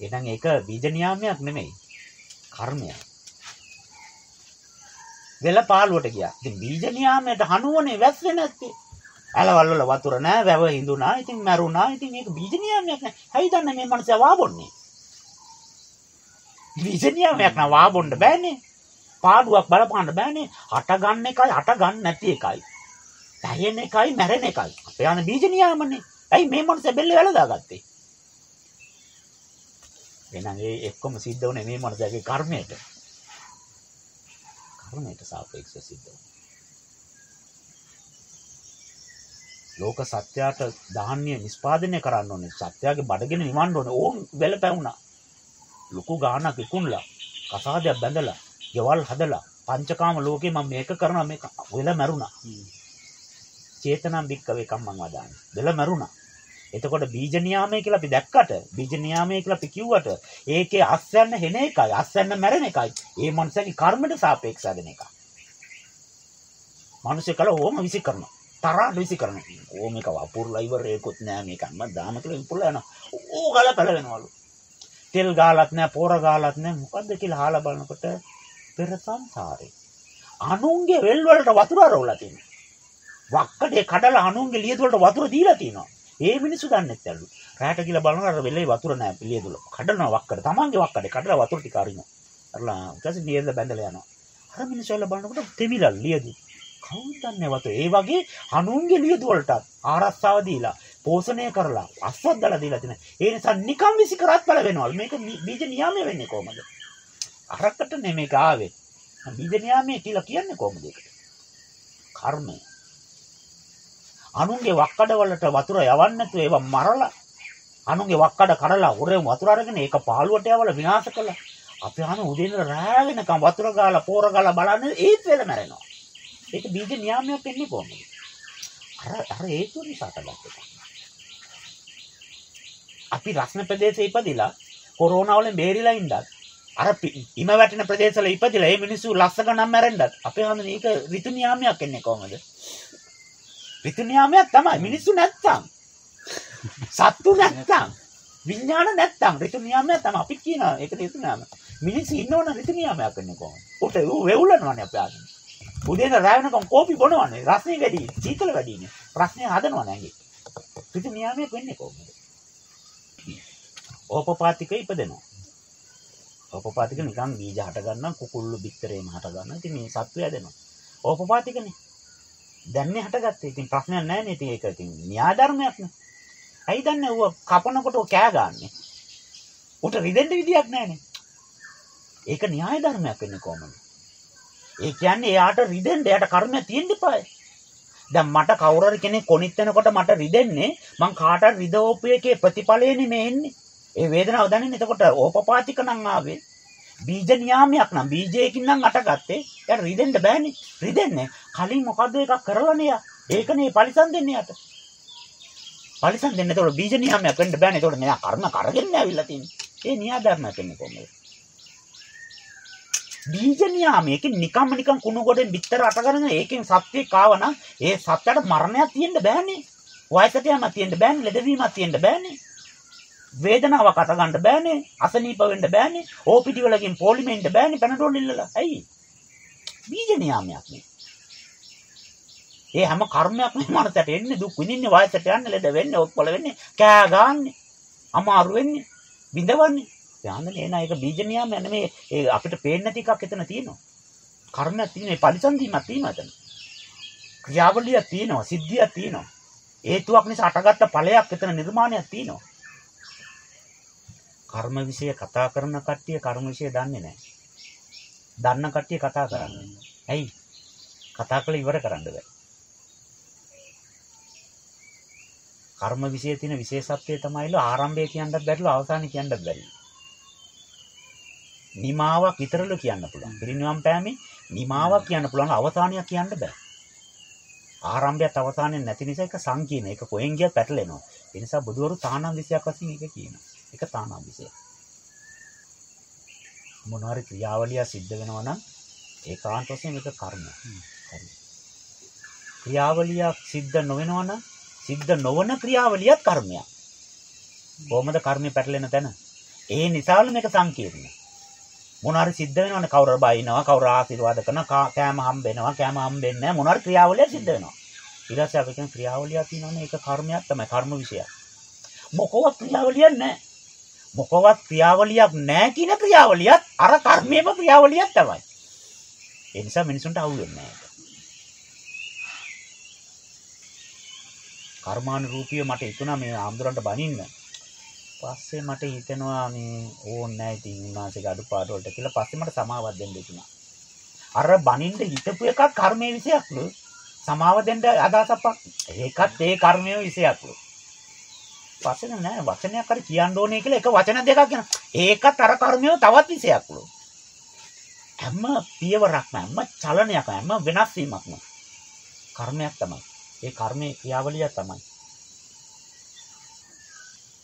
එහෙනම් ඒක බීජ නියාමයක් නෙමෙයි. කර්මයක්. වෙල පාළුවට ගියා. ඉතින් බීජ නියාමයට හනුවනේ වැස්සේ නැත්තේ. ඇලවල් වල වතුර නැහැ, වැව හිඳුනා, ඉතින් මැරුණා. ඉතින් මේක බීජ නියාමයක් නෑ. හැයි දන්නේ මේ මනුස්සයා වාබොන්නේ? බීජ නියාමයක් නම් වාබොන්න බෑනේ. පාඩුවක් බලපාන්න බෑනේ. හට ගන්න එකයි හට ගන්න නැති එකයි. පැයෙන එකයි මැරෙන එකයි. අපේ යන බීජ නියාමනේ. ඇයි මේ මනුස්සයා බෙල්ල වැළදාගත්තේ? එහෙනම් ඒ එක්කම සිද්ධ වුණේ මේ මනුස්සයාගේ කර්මයට. කර්මයට සාපේක්ෂව සිද්ධ වුණා. ලෝක සත්‍යයට ධාන්‍ය නිස්පාදනය කරන්න ඕනේ. සත්‍යයේ බඩගෙන නිවන්න ඕනේ. ඕම් වෙල පැවුණා. ලොකු ගාණක් විකුණලා, කසාදයක් බැඳලා, ගෙවල් හදලා, පංචකාම ලෝකේ මම මේක කරනවා මේක වෙල මැරුණා. චේතනම් බික්කවේ කම්මං වදාන්නේ. වෙල මැරුණා. එතකොට බීජ නියාමයේ කියලා අපි දැක්කට බීජ නියාමයේ කියලා අපි කිව්වට ඒකේ අස්යන්න හෙන එකයි අස්යන්න මැරෙන එකයි ඒ මනුස්සයාගේ කර්මයට සාපේක්ෂව දෙන එකක්. මිනිස්සු කල ඕම විසි කරනවා. තරහ විසි කරනවා. ඕම එක වපුරලා ඉවරේකුත් නෑ මේක අම්ම දාම කියලා විපුරලා යනවා. ඕ ගාලා පැලවෙනවලු. තෙල් ගාලත් නෑ පෝර ගාලත් නෑ මොකද්ද කියලා අහලා බලනකොට පෙර සංසාරේ අනුන්ගේ වෙල් වලට වතුර රෝලා තියෙනවා. වක්කඩේ කඩලා අනුන්ගේ ලියද වලට වතුර දීලා තියෙනවා. ඒ මිනිස්සු දන්නේ නැත්තලු. රැට කියලා බලනවා අර වෙලේ වතුර නෑ ලියදුල. කඩනවා වක්කඩ. තමන්ගේ වක්කඩේ කඩලා වතුර ටික අරිනවා. අරලා ඊට පස්සේ ලියද බැඳලා යනවා. අර මිනිස්සු එල්ල බලනකොට තෙමිලා ලියදි. කවුද දන්නේ වතු ඒ වගේ අනුන්ගේ ලියදු වලට ආරස්සාව දීලා පෝෂණය කරලා අස්වද්දලා දීලා තියෙන. ඒ නිසා නිකම් විසි කරත් බල වෙනවලු. මේක බීජ නියාමයේ වෙන්නේ කොහමද? අරකට නෙමෙයි ආවේ. බීජ නියාමයේ කියලා කියන්නේ කොහොමද ඒකට? කර්මය. අනුන්ගේ වක්කඩ වලට වතුර යවන්න නැතුව ඒවා මරලා අනුන්ගේ වක්කඩ කඩලා උරේ වතුර අරගෙන ඒක පාළුවට යවලා විනාශ කළා. අපි අහන උදේන රෑ වෙනකම් වතුර ගාලා පෝර ගාලා බලන්නේ ඒත් වෙල මැරෙනවා. ඒක බීජ නියාමයක් වෙන්නේ කොහොමද? අර අර හේතු නිසා තමයි. අපි රස්න ප්‍රදේශයේ ඉපදිලා කොරෝනා වලින් බේරිලා ඉඳන් අර ඉම වැටෙන ප්‍රදේශවල ඉපදිලා මේ මිනිස්සු ලස්ස ගණන් මැරෙන්නත් අපේ හන්ද මේක ඍතු නියාමයක් වෙන්නේ කොහොමද? ඍතු නියාමයක් තමයි මිනිස්සු නැත්තම්. සත්තු නැත්තම්. විඥාන නැත්තම් ඍතු නියාමයක් තමයි අපි කියනවා ඒක ඍතු නියාම. මිනිස්සු ඉන්නවනම් ඍතු නියාමයක් වෙන්නේ කොහොමද? උට වෙවුලනවනේ අපේ ආගම. උදේට රාය වෙනකම් කෝපි බොනවනේ. රස්නේ වැඩි, සීතල වැඩිනේ. ප්‍රශ්නේ හදනවනේ ඇඟේ. ඍතු නියාමයක් වෙන්නේ කොහොමද? ඕපපාතික ඉපදෙනවා. ඕපපාතික නිකන් බීජ හට ගන්නම් කුකුල්ලු බිත්තරේම හට ගන්න. ඉතින් මේ සත්වය හැදෙනවා. ඕපපාතිකනේ. දැන්නේ හටගත්තේ. ඉතින් ප්‍රශ්නයක් නැහැ නේ. ඉතින් ඒක ඉතින් න්‍යාය ධර්මයක් නේ. ඇයි දන්නේ ඌ කපනකොට කෑ ගන්නෙ? උට රිදෙන්න විදියක් නැහනේ. ඒක න්‍යාය ධර්මයක් වෙන්නේ කොහොමද? ඒ කියන්නේ එයාට රිදෙන්න එයාට කර්මයක් තියෙන්න එපායි. දැන් මට කවුරු හරි කෙනෙක් කොනිත් වෙනකොට මට රිදෙන්නේ මං කාටවත් රිදවපු එකේ ප්‍රතිඵලයනේ මේ එන්නේ. ඒ වේදනාව දැනෙන්නේ එතකොට ඕපපාතික නම් ආවේ. බීජ නියාමයක් නම් බීජයකින් නම් අටගත්තේ. එයාට රිදෙන්න බෑනේ. රිදෙන්නේ කලින් මොකද්ද එකක් කරලානේ යා. ඒකනේ පරිසම් දෙන්නේ යට. පරිසම් දෙන්නේ එතකොට බීජ නියාමයක් වෙන්න බෑනේ. එතකොට මෙයා කර්ම කරගෙන ඇවිල්ලා තියෙන්නේ. ඒ න්‍යාය ධර්මයක් වෙන්නේ කොහොමද? බීජ නියාමයකින් නිකම්ම නිකම් කුණු ගොඩෙන් පිටර අටගෙන ඒකෙන් සත්‍යය කාවනම් ඒ සත්‍යයට මරණයක් තියෙන්න බෑනේ. වයසට යamak තියෙන්න බෑනේ. ලෙඩවීමක් තියෙන්න බෑනේ. වේදනාවක් අත ගන්න බෑනේ. අසනීප වෙන්න බෑනේ. ඕපිටි වලකින් පොලිමෙන්ට බෑනේ පැනඩෝල් ඉල්ලලා. ඇයි? බීජ නියාමයක් නේ. ඒ හැම කර්මයක්ම මනසට එන්නේ දුක් විඳින්නේ වයසට යන්නේ ලෙඩ වෙන්නේ ඔත්පල වෙන්නේ කෑ ගන්නනේ අමාරු වෙන්නේ බිඳවන්නේ යාන්නේ එන එක බීජ නියාමය නෙමෙයි ඒ අපිට පේන්නේ නැති එකක් එතන තියෙනවා කර්මයක් තියෙන ඒ පරිසන්දීමක් තියෙනවා එතන ක්‍රියාවලියක් තියෙනවා සිද්ධියක් තියෙනවා හේතුවක් නිසා අටගත්ත ඵලයක් එතන නිර්මාණයක් තියෙනවා කර්ම વિશે කතා කරන කට්ටිය කර්ම વિશે දන්නේ නැහැ දන්න කට්ටිය කතා කරන්නේ ඇයි කතා කළ ඉවර කරන්න බෑ කර්ම વિશે තියෙන විශේෂත්වය තමයිලු ආරම්භය කියන්නත් බැරිලු අවසානය කියන්නත් බැරිලු. නිමාවක් විතරලු කියන්න පුළුවන්. පිරිනිවන් පෑමේ නිමාවක් කියන්න පුළුවන් අවසානයක් කියන්න බෑ. ආරම්භයත් අවසානයක් නැති නිසා ඒක සංකීර්ණ. ඒක කොහෙන් ගියත් පැටලෙනවා. ඒ නිසා බුදුවරු තානම් විශයක් වශයෙන් ඒක කියනවා. ඒක තානම් විශය. මොනවාරි ක්‍රියාවලිය සිද්ධ වෙනවා නම් ඒකාන්ත වශයෙන් ඒක කර්ම. ක්‍රියාවලියක් සිද්ධ නොවෙනවා නම් සිද්ධ නොවන ක්‍රියාවලියත් කර්මයක්. කොහොමද කර්මය පැටලෙන තැන? ඒ නිසාලු මේක සංකීර්ණ. මොනාරි සිද්ධ වෙනවනේ කවුරු බයිනවා කවුරු ආශිර්වාද කරනවා කෑම හම්බෙනවා කෑම හම්බෙන්නේ නැහැ මොනාරි ක්‍රියාවලියක් සිද්ධ වෙනවා. ඊට පස්සේ අපි කියන ක්‍රියාවලියක් තියෙනවනේ ඒක කර්මයක් තමයි කර්ම විශයක්. මොකවත් ක්‍රියාවලියක් නැහැ. මොකවත් ක්‍රියාවලියක් නැහැ කියන ක්‍රියාවලියත් අර කර්මයේම ක්‍රියාවලියක් තමයි. ඒ නිසා මිනිසුන්ට අහු වෙන්නේ නැහැ. කර්මානුරූපීව මට හිතුණා මේ ආම්දුරන්ට බනින්න. පස්සේ මට හිතෙනවා මේ ඕන් නැහැ ඉතින් උන්වහන්සේගේ අඩුපාඩු වලට කියලා පස්සේ මට සමාවක් දෙන්න හිතුණා. අර බනින්න හිතපු එකක් කර්මයේ විශයක්ලු. සමාව දෙන්න අදහසක් ඒකත් ඒ කර්මයේ විශයක්ලු. වචන නෑ වචනයක් හරි කියන්න ඕනේ කියලා එක වචන දෙකක් කියන. ඒකත් අර කර්මයේ තවත් විශයක්ලු. හැම පියවරක්ම හැම චලනයක්ම හැම වෙනස් වීමක්ම කර්මයක් තමයි. ඒ කර්මයේ ක්‍රියාවලිය තමයි.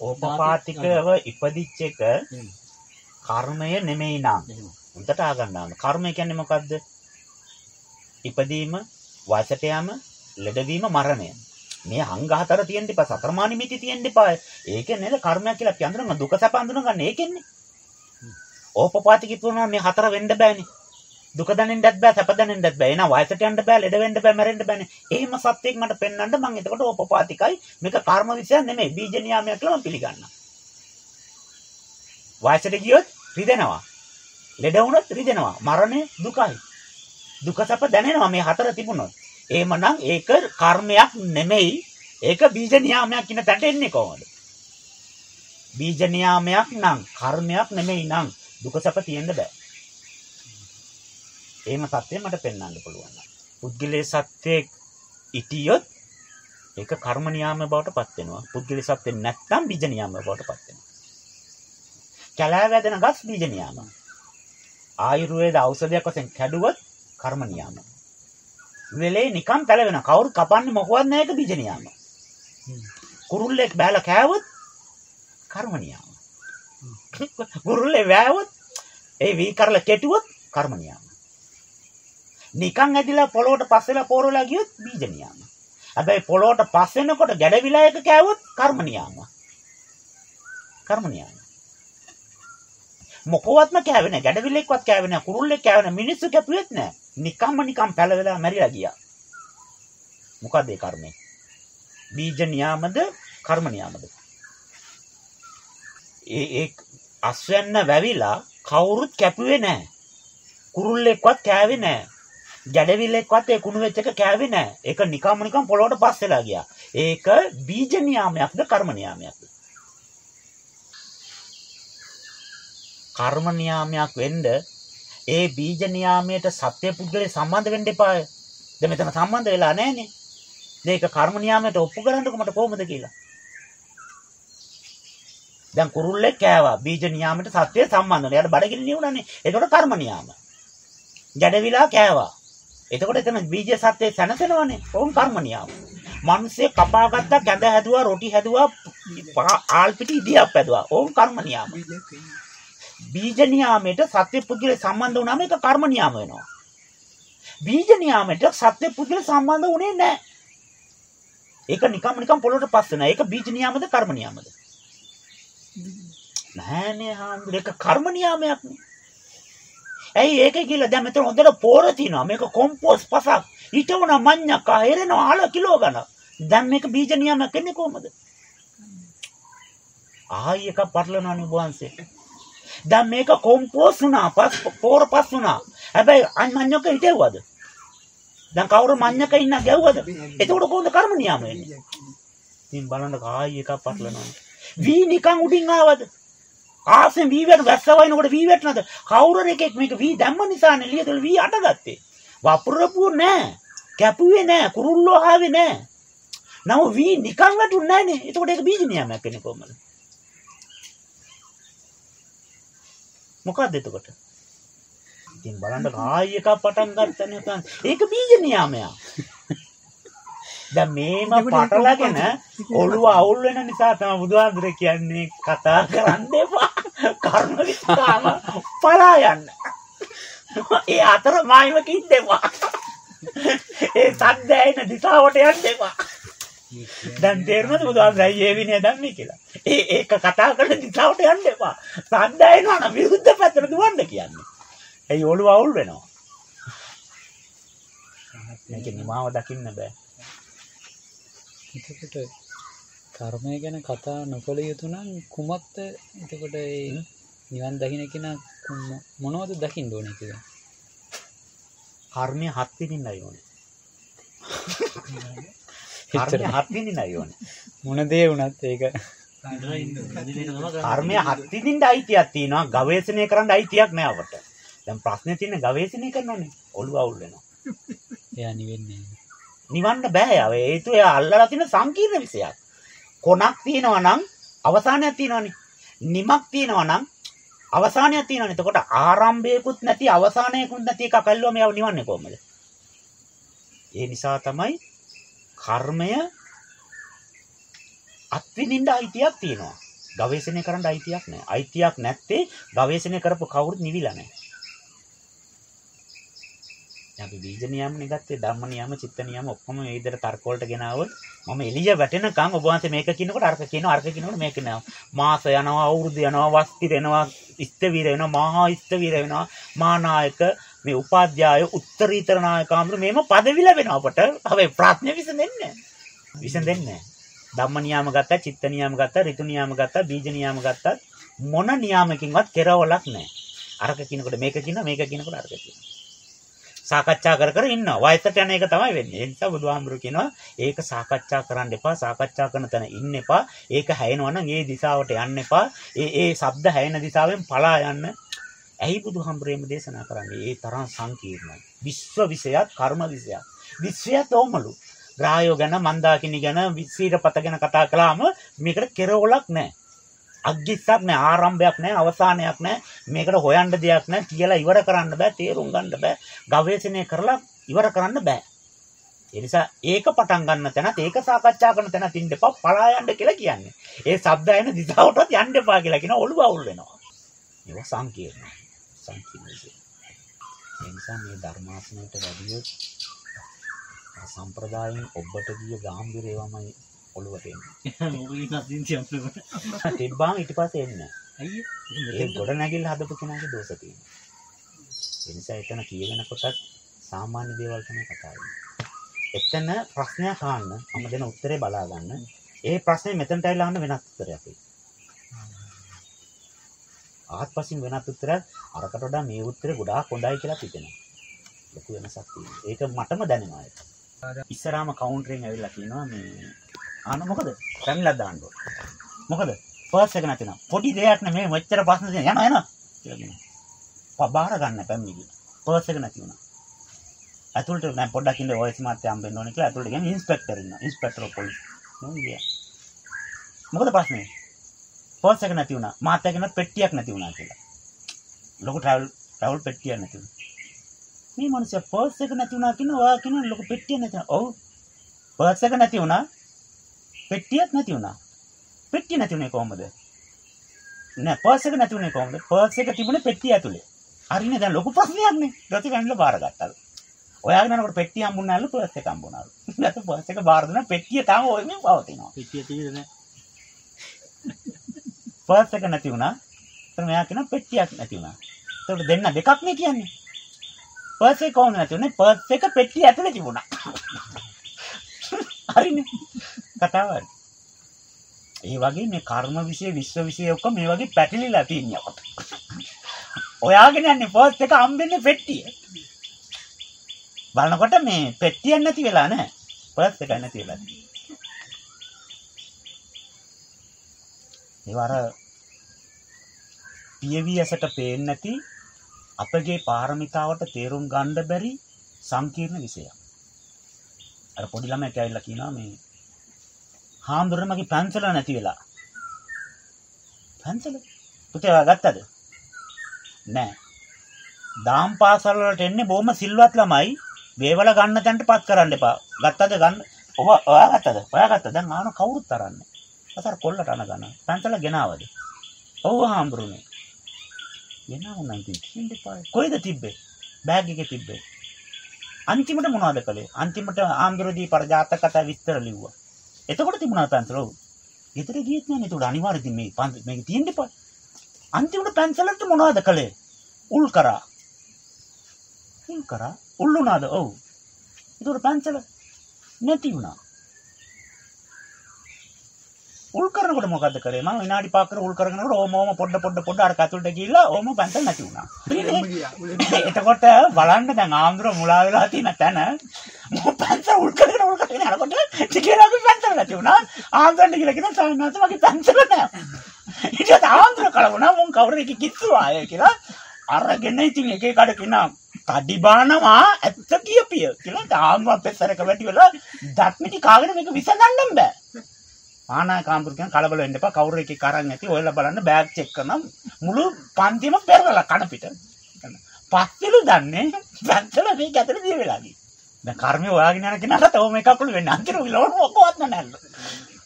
ඕපපාතිකව ඉපදිච්ච එක. කර්මය නෙමෙයි නා. හොඳට ආගන්න ඕන. කර්මය කියන්නේ මොකද්ද? ඉපදීම, වයසට යාම, ලෙඩවීම, මරණය. මේ අංග හතර තියෙන්න එපා. සතරමා නිමිති තියෙන්න එපා. ඒකේ නේද කර්මයක් කියලා අපි අඳුනගන්න දුක සැප අඳුනගන්න ඒකෙන්නේ. ඕපපාතික ඉපදුනා මේ හතර වෙන්න බෑනේ. දුක දැනෙන්නත් බෑ, සැප දැනෙන්නත් බෑ. එහෙනම් වයසට යන්න බෑ, ලෙඩ වෙන්න බෑ, මැරෙන්න බෑනේ. එහෙම සත්‍යයක් මට පෙන්වන්න මම එතකොට ඕපපාතිකයි. මේක කර්ම විශ්යක් නෙමෙයි. බීජ නියාමයක් කියලා මම පිළිගන්නවා. වයසට ගියොත් රිදෙනවා. ලෙඩ වුණොත් රිදෙනවා. මරණය දුකයි. දුක සැප දැනෙනවා මේ හතර තිබුණොත්. එහෙමනම් ඒක කර්මයක් නෙමෙයි. ඒක බීජ නියාමයක් කියන තැනට එන්නේ කොහොමද? බීජ නියාමයක් නම් කර්මයක් නෙමෙයි නම් දුක සැප තියෙන්න බෑ. එහෙම සත්‍යය මට පෙන්වන්න පුළුවන්. පුද්ගලයේ සත්‍යයේ ඉතියොත් ඒක කර්ම නියාම බවට පත් වෙනවා. පුද්ගලයේ සත්‍ය නැත්නම් බීජ නියාම බවට පත් වෙනවා. කැලෑ වැදෙන ගස් බීජ නියාම. ආයුර්වේද ඖෂධයක් වශයෙන් කැඩුවොත් කර්ම නියාම. වෙලේ නිකන් පැලවෙන කවුරු කපන්නේ මොකවත් නැහැ ඒක බීජ නියාම. කුරුල්ලෙක් බෑලා කෑවොත් කර්ම නියාම. කුරුල්ලේ වෑවොත් ඒ වී කරලා කෙටුවොත් කර්ම නියාම. නිකන් ඇදිලා පොළොවට පස් වෙලා පෝරවලා ගියොත් බීජ නියාම. හැබැයි පොළොවට පස් වෙනකොට ගැඩවිලා එක කෑවොත් කර්ම නියාම. කර්ම නියාම. මොකවත්ම කෑවේ නැහැ. ගැඩවිලෙක්වත් කෑවේ නැහැ. කුරුල්ලෙක් කෑවේ නැහැ. මිනිස්සු කැපුවෙත් නැහැ. නිකම්ම නිකම් පැලවෙලා මැරිලා ගියා. මොකද ඒ කර්මය? බීජ නියාමද කර්ම නියාමද? ඒ ඒ අස්වැන්න වැවිලා කවුරුත් කැපුවේ නැහැ. කුරුල්ලෙක්වත් කෑවේ නැහැ. ගැඩවිල්ලෙක්වත් ඒ කුණු වෙච්ච එක කෑවේ නැහැ. ඒක නිකම්ම නිකම් පොළොවට පස් වෙලා ගියා. ඒක බීජ නියාමයක්ද කර්ම නියාමයක්ද? කර්ම නියාමයක් වෙන්න ඒ බීජ නියාමයට සත්‍ය පුද්ගලයා සම්බන්ධ වෙන්න එපාය. දැන් මෙතන සම්බන්ධ වෙලා නැහනේ. මේක කර්ම නියාමයට ඔප්පු කරන්නකො මට කොහොමද කියලා. දැන් කුරුල්ලෙක් කෑවා බීජ නියාමයට සත්‍ය සම්බන්ධ වෙනවා. එයාට බඩගිනි නියුණානේ. ඒකට කර්ම නියාම. ජඩවිලා කෑවා. එතකොට එතන බීජ සත්‍ය සැනසෙනවනේ. ඕම් කර්ම නියාම. මිනිස්සේ කපා ගත්තා, කැඳ හැදුවා, රොටි හැදුවා, ආල් පිටි ඉදියක් හැදුවා. ඕම් කර්ම නියාම. බීජ නියාමයට සත්‍ය පුද්ගල සම්බන්ධ වුණාම ඒක කර්ම නියාම වෙනවා. බීජ නියාමයට සත්‍ය පුද්ගල සම්බන්ධ වුණේ නැහැ. ඒක නිකම් නිකම් පොළොට පස් වෙනවා. ඒක බීජ නියාමද කර්ම නියාමද? නෑනේ හාමුදුර ඒක කර්ම නියාමයක් නේ. ඇයි ඒක කියලා දැන් මෙතන හොඳට පෝර තියනවා. මේක කොම්පෝස්ට් පසක්. ඊට උනා මඤ්ඤක් ආහෙරෙනවා අල කිලෝ ගණන්. දැන් මේක බීජ නියාමයක් වෙන්නේ කොහමද? ආයි එක පටලනවනේ වහන්සේ. දැන් මේක කොම්පෝස්ට් වුණා. පස් පෝර පස් වුණා. හැබැයි අඤ්ඤක හිටෙව්වද? දැන් කවුරු මඤ්ඤක ඉන්න ගැව්වද? එතකොට කොහොමද කර්ම නියාම වෙන්නේ? ඉතින් බලන්න ආයි එකක් පටලනවා. වී නිකන් උඩින් ආවද? ආසෙන් වී වැට වැස්ස වයින්කොට වී වැටනද? කවුරු එකෙක් මේක වී දැම්ම නිසානේ ලියදල වී අටගත්තේ. වපුරපුව නෑ. කැපුවේ නෑ. කුරුල්ලෝ ආවේ නෑ. නම වී නිකන් වැටුන්නේ නෑනේ. එතකොට ඒක බීජ නියාමයක් වෙන්නේ කොහමද? මොකක්ද එතකොට? ඉතින් බලන්න ආයි එකක් පටන් ගන්නනේ තන්. ඒක බීජ නියාමයක්. දැන් මේම පටලගෙන ඔළුව අවුල් වෙන නිසා තමයි බුදුහාමුදුර කියන්නේ කතා කරන්න එපා. කර්ම විස්කාම පලා යන්න. ඒ අතර මායිමක ඉන්න එපා. ඒ සද්ද ඇහෙන දිශාවට යන්න එපා. දැන් තේරුණාද බුදුහාමුදුර අයියේ විනය දන්නේ කියලා. ඒ ඒක කතා කරන දිශාවට යන්න එපා. සද්ද ඇහෙනවා නම් විරුද්ධ පැත්තට දුවන්න කියන්නේ. ඒ ඔළුව අවුල් වෙනවා. මේක නිමාව දකින්න බෑ. එතකොට කර්මය ගැන කතා නොකළ යුතු නම් කුමක්ද එතකොට ඒ නිවන් දකින්න කෙනා මොනවද දකින්න ඕනේ කියලා. කර්මය හත් විඳින්නයි ඕනේ. එච්චර කර්මය හත් විඳින්නයි ඕනේ. මොන දේ වුණත් ඒක කර්මය හත් විඳින්න අයිතියක් තියෙනවා. ගවේෂණය කරන්න අයිතියක් නෑ අපට. දැන් ප්‍රශ්නේ තියෙන්නේ ගවේෂණය කරනෝනේ. ඔළුව අවුල් වෙනවා. එයා නිවෙන්නේ. නිවන්න බෑ යාව. හේතුව එයා අල්ලලා තියෙන සංකීර්ණ විෂයක්. කොනක් තියෙනවා නම් අවසානයක් තියෙනවනේ. නිමක් තියෙනවා නම් අවසානයක් තියෙනවනේ. එතකොට ආරම්භයකුත් නැති අවසානයකුත් නැති එකක් අල්ලුවම යව නිවන්නේ කොහමද? ඒ නිසා තමයි කර්මය අත්විඳින්න අයිතියක් තියෙනවා. ගවේෂණය කරන්න අයිතියක් නැහැ. අයිතියක් නැත්තේ ගවේෂණය කරපු කවුරුත් නිවිලා නැහැ. දැන් අපි බීජ නියමනේ ගත්තේ ධම්ම නියම චිත්ත නියම ඔක්කොම මේ විදිහට තර්ක වලට ගෙනාවොත් මම එළිය වැටෙනකන් ඔබ වහන්සේ මේක කියනකොට අර්ථ කියනවා අර්ථ කියනකොට මේක නෑ මාස යනවා අවුරුදු යනවා වස්ති වෙනවා ඉස්තවීර වෙනවා මහා ඉස්තවීර වෙනවා මානායක මේ උපාධ්‍යාය උත්තරීතර නායකාමරු මේම පදවි ලැබෙනවා අපට හැබැයි ප්‍රඥ විසඳෙන්නේ විසඳෙන්නේ ධම්ම නියම ගත්තා චිත්ත නියම ගත්තා ඍතු නියම ගත්තා බීජ නියම ගත්තා මොන නියාමකින්වත් කෙරවලක් නැහැ අරක කියනකොට මේක කියනවා මේක කියනකොට අරක කියනවා සාකච්ඡා කර කර ඉන්නවා. වයසට යන එක තමයි වෙන්නේ. ඒ නිසා බුදුහාමුදුරු කියනවා ඒක සාකච්ඡා කරන්න එපා. සාකච්ඡා කරන තැන ඉන්න එපා. ඒක හැයෙනවා නම් ඒ දිශාවට යන්න එපා. ඒ ඒ ශබ්ද හැයෙන දිශාවෙන් පලා යන්න. ඇයි බුදුහාමුදුරේම දේශනා කරන්නේ? ඒ තරම් සංකීර්ණයි. විශ්ව විෂයත් කර්ම විෂයත්. විශ්වයත් ඕමලු. ග්‍රාහයෝ ගැන මන්දාකිනි ගැන විශ්ීරපත ගැන කතා කළාම මේකට කෙරවලක් නැහැ. අග්ගිස්සක් නැහැ ආරම්භයක් නැහැ අවසානයක් නැහැ මේකට හොයන්න දෙයක් නැහැ කියලා ඉවර කරන්න බෑ තේරුම් ගන්න බෑ ගවේෂණය කරලා ඉවර කරන්න බෑ ඒ නිසා ඒක පටන් ගන්න තැනත් ඒක සාකච්ඡා කරන තැනත් ඉන්න එපා පලා යන්න කියලා කියන්නේ ඒ ශබ්ද එන දිශාවටත් යන්න එපා කියලා කියන ඔළුව අවුල් වෙනවා ඒක සංකීර්ණ සංකීර්ණ ඒ නිසා මේ ධර්මාසනයට වැඩියොත් සම්ප්‍රදායෙන් ඔබට ගිය ගැඹිරේවමයි ඔළුවට එන්නේ. අපේ. තිබ්බාම ඊට පස්සේ එන්නේ. ඒ ගොඩ නැගිල්ල හදපු කෙනාගේ දෝෂ තියෙනවා. ඒ නිසා එතන කියගෙන කොටත් සාමාන්‍ය දේවල් තමයි කතා වෙන්නේ. එතන ප්‍රශ්නයක් අහන්න මම දෙන උත්තරේ බලා ගන්න. ඒ ප්‍රශ්නේ මෙතනට ඇවිල්ලා අහන්න වෙනත් උත්තරයක් එයි. ආත්පසින් වෙනත් උත්තරයක් අරකට වඩා මේ උත්තරේ ගොඩාක් හොඳයි කියලා හිතෙනවා. ලොකු වෙනසක් තියෙනවා. ඒක මටම දැනෙනවා ඒක. ඉස්සරහම කවුන්ටරින් ඇවිල්ලා කියනවා මේ ආන මොකද? පැමිණලා දාන්න ඕන. මොකද? පර්ස් එක නැතිනම් පොඩි දෙයක් නෙමෙයි මෙච්චර ප්‍රශ්න තියෙන යනවා යනවා කියලා කියනවා. බාර ගන්න පැමිණිලි. පර්ස් එක නැති වුණා. ඇතුළට දැන් පොඩ්ඩක් ඉන්න ඔයස් මාත්‍ය හම්බෙන්න ඕනේ කියලා ඇතුළට ගියම ඉන්ස්පෙක්ටර් ඉන්නවා. Inspector police. මම ගියා. මොකද ප්‍රශ්නේ? පර්ස් එක නැති වුණා. මාත්‍ය කෙනෙක් පෙට්ටියක් නැති වුණා කියලා. ලොකු ට්‍රැවල් ට්‍රැවල් පෙට්ටියක් නැති වුණා. මේ මිනිස්සු පර්ස් එක නැති වුණා කියන ඔයා කියන ලොකු පෙට්ටියක් නැති වුණා. ඔව්. පර්ස් එක නැති වුණා. පෙට්ටියක් නැති වුණා. පෙට්ටිය නැති වුණේ කොහොමද? නෑ පර්ස් එක නැති වුණේ කොහොමද? පර්ස් එක තිබුණේ පෙට්ටිය ඇතුලේ. හරිනේ දැන් ලොකු ප්‍රශ්නයක් නේ. ඊට ගන්නලා බාරගත්තා. ඔයාගෙන යනකොට පෙට්ටිය හම්බුනාලු පර්ස් එක හම්බුනාලු. ඊට පර්ස් එක බාර දුන්නා පෙට්ටිය තාම ඔය මේ පවතිනවා. පිටිය තියෙද නැහැ. පර්ස් එක නැති වුණා. එතන මෙයා කියන පෙට්ටියක් නැති වුණා. ඒකට දෙන්න දෙකක් නේ කියන්නේ. පර්ස් එක කොහොමද නැති වුණේ? පර්ස් එක පෙට්ටිය ඇතුලේ තිබුණා. හරිනේ. කතාව හරි. ඒ වගේ මේ කර්ම විශ්ය විශ්ව විශ්ය ඔක්කොම මේ වගේ පැටලිලා තියෙනවා. ඔයාගෙන යන්නේ පර්ස් එක හම්බෙන්නේ පෙට්ටිය. බලනකොට මේ පෙට්ටියක් නැති වෙලා නැහැ. පර්ස් එකක් නැති වෙලා තියෙනවා. ඒවර පියවි ඇසට පේන්නේ නැති අපගේ පාරමිතාවට තේරුම් ගන්න බැරි සංකීර්ණ විෂයක්. අර පොඩි ළමයෙක් ඇවිල්ලා කියනවා මේ හාමුදුරනේ මගේ පැන්සල නැති වෙලා. පැන්සල? පුතේ ඔයා ගත්තද? නෑ. දාම් පාසල් වලට එන්නේ බොහොම සිල්වත් ළමයි. වේවල ගන්න තැනටපත් කරන්න එපා. ගත්තද ගන්න? ඔබ ඔයා ගත්තද? ඔයා ගත්තා. දැන් ආන කවුරුත් තරන්නේ. අතර කොල්ලට අන ගන්න. පැන්සල ගෙනාවද? ඔව් හාමුදුරනේ. ගෙනාවුනා ඉතින් කින්න එපා. කොයිද තිබ්බේ? බෑග් එකේ තිබ්බේ. අන්තිමට මොනවද කළේ? අන්තිමට ආන්දරදී පරජාතක කතා විස්තර ලිව්වා. එතකොට තිබුණා පැන්සල ඔව්. ගෙදර ගියෙත් නෑ නේද? අනිවාර්යයෙන් මේ මේක තියෙන්න එපා. අන්තිමට පැන්සලට මොනවද කළේ? උල් කරා. උල් කරා? උල්ුණාද? ඔව්. ඒතකොට පැන්සල නැති වුණා. උල් කරනකොට මොකද්ද කරේ? මම විනාඩි 5ක් කර උල් කරගෙනකොට ඕම ඕම පොඩ පොඩ පොඩ අර කතුලට ගිහිල්ලා ඕම පැන්සල් නැති වුණා. එතකොට බලන්න දැන් ආන්දර මුලා වෙලා තියෙන තැන මම පැන්සල් උල් කරගෙන උල් කරගෙන යනකොට ටිකේලාගේ පැන්සල් නැති වුණා. ආන්දරට කියලා කියන සාමාන්‍යයෙන් මගේ පැන්සල නැහැ. ඊට ආන්දර කලවුණා මුන් කවුරු එක ආයේ කියලා අරගෙන ඉතින් එක එකට කිනා කඩි බානවා ඇත්ත කියපිය කියලා තාම්ම පෙස්සරක වැටි වෙලා දත්මිටි කාගෙන මේක විසඳන්න බෑ. ආනා කාම්පුර කියන කලබල වෙන්න එපා කවුරු එකේ කරන් ඇති ඔයලා බලන්න බෑග් චෙක් කරනම් මුළු පන්තිම පෙරලලා කන පිට. පස්සෙලු දන්නේ පැත්තල මේක ඇතුලේ දිය වෙලා ගියේ. දැන් කර්මය හොයාගෙන යන කෙනාට තව මේකක්ලු වෙන්නේ අන්තිම විලවන මොකවත් නැල්ල.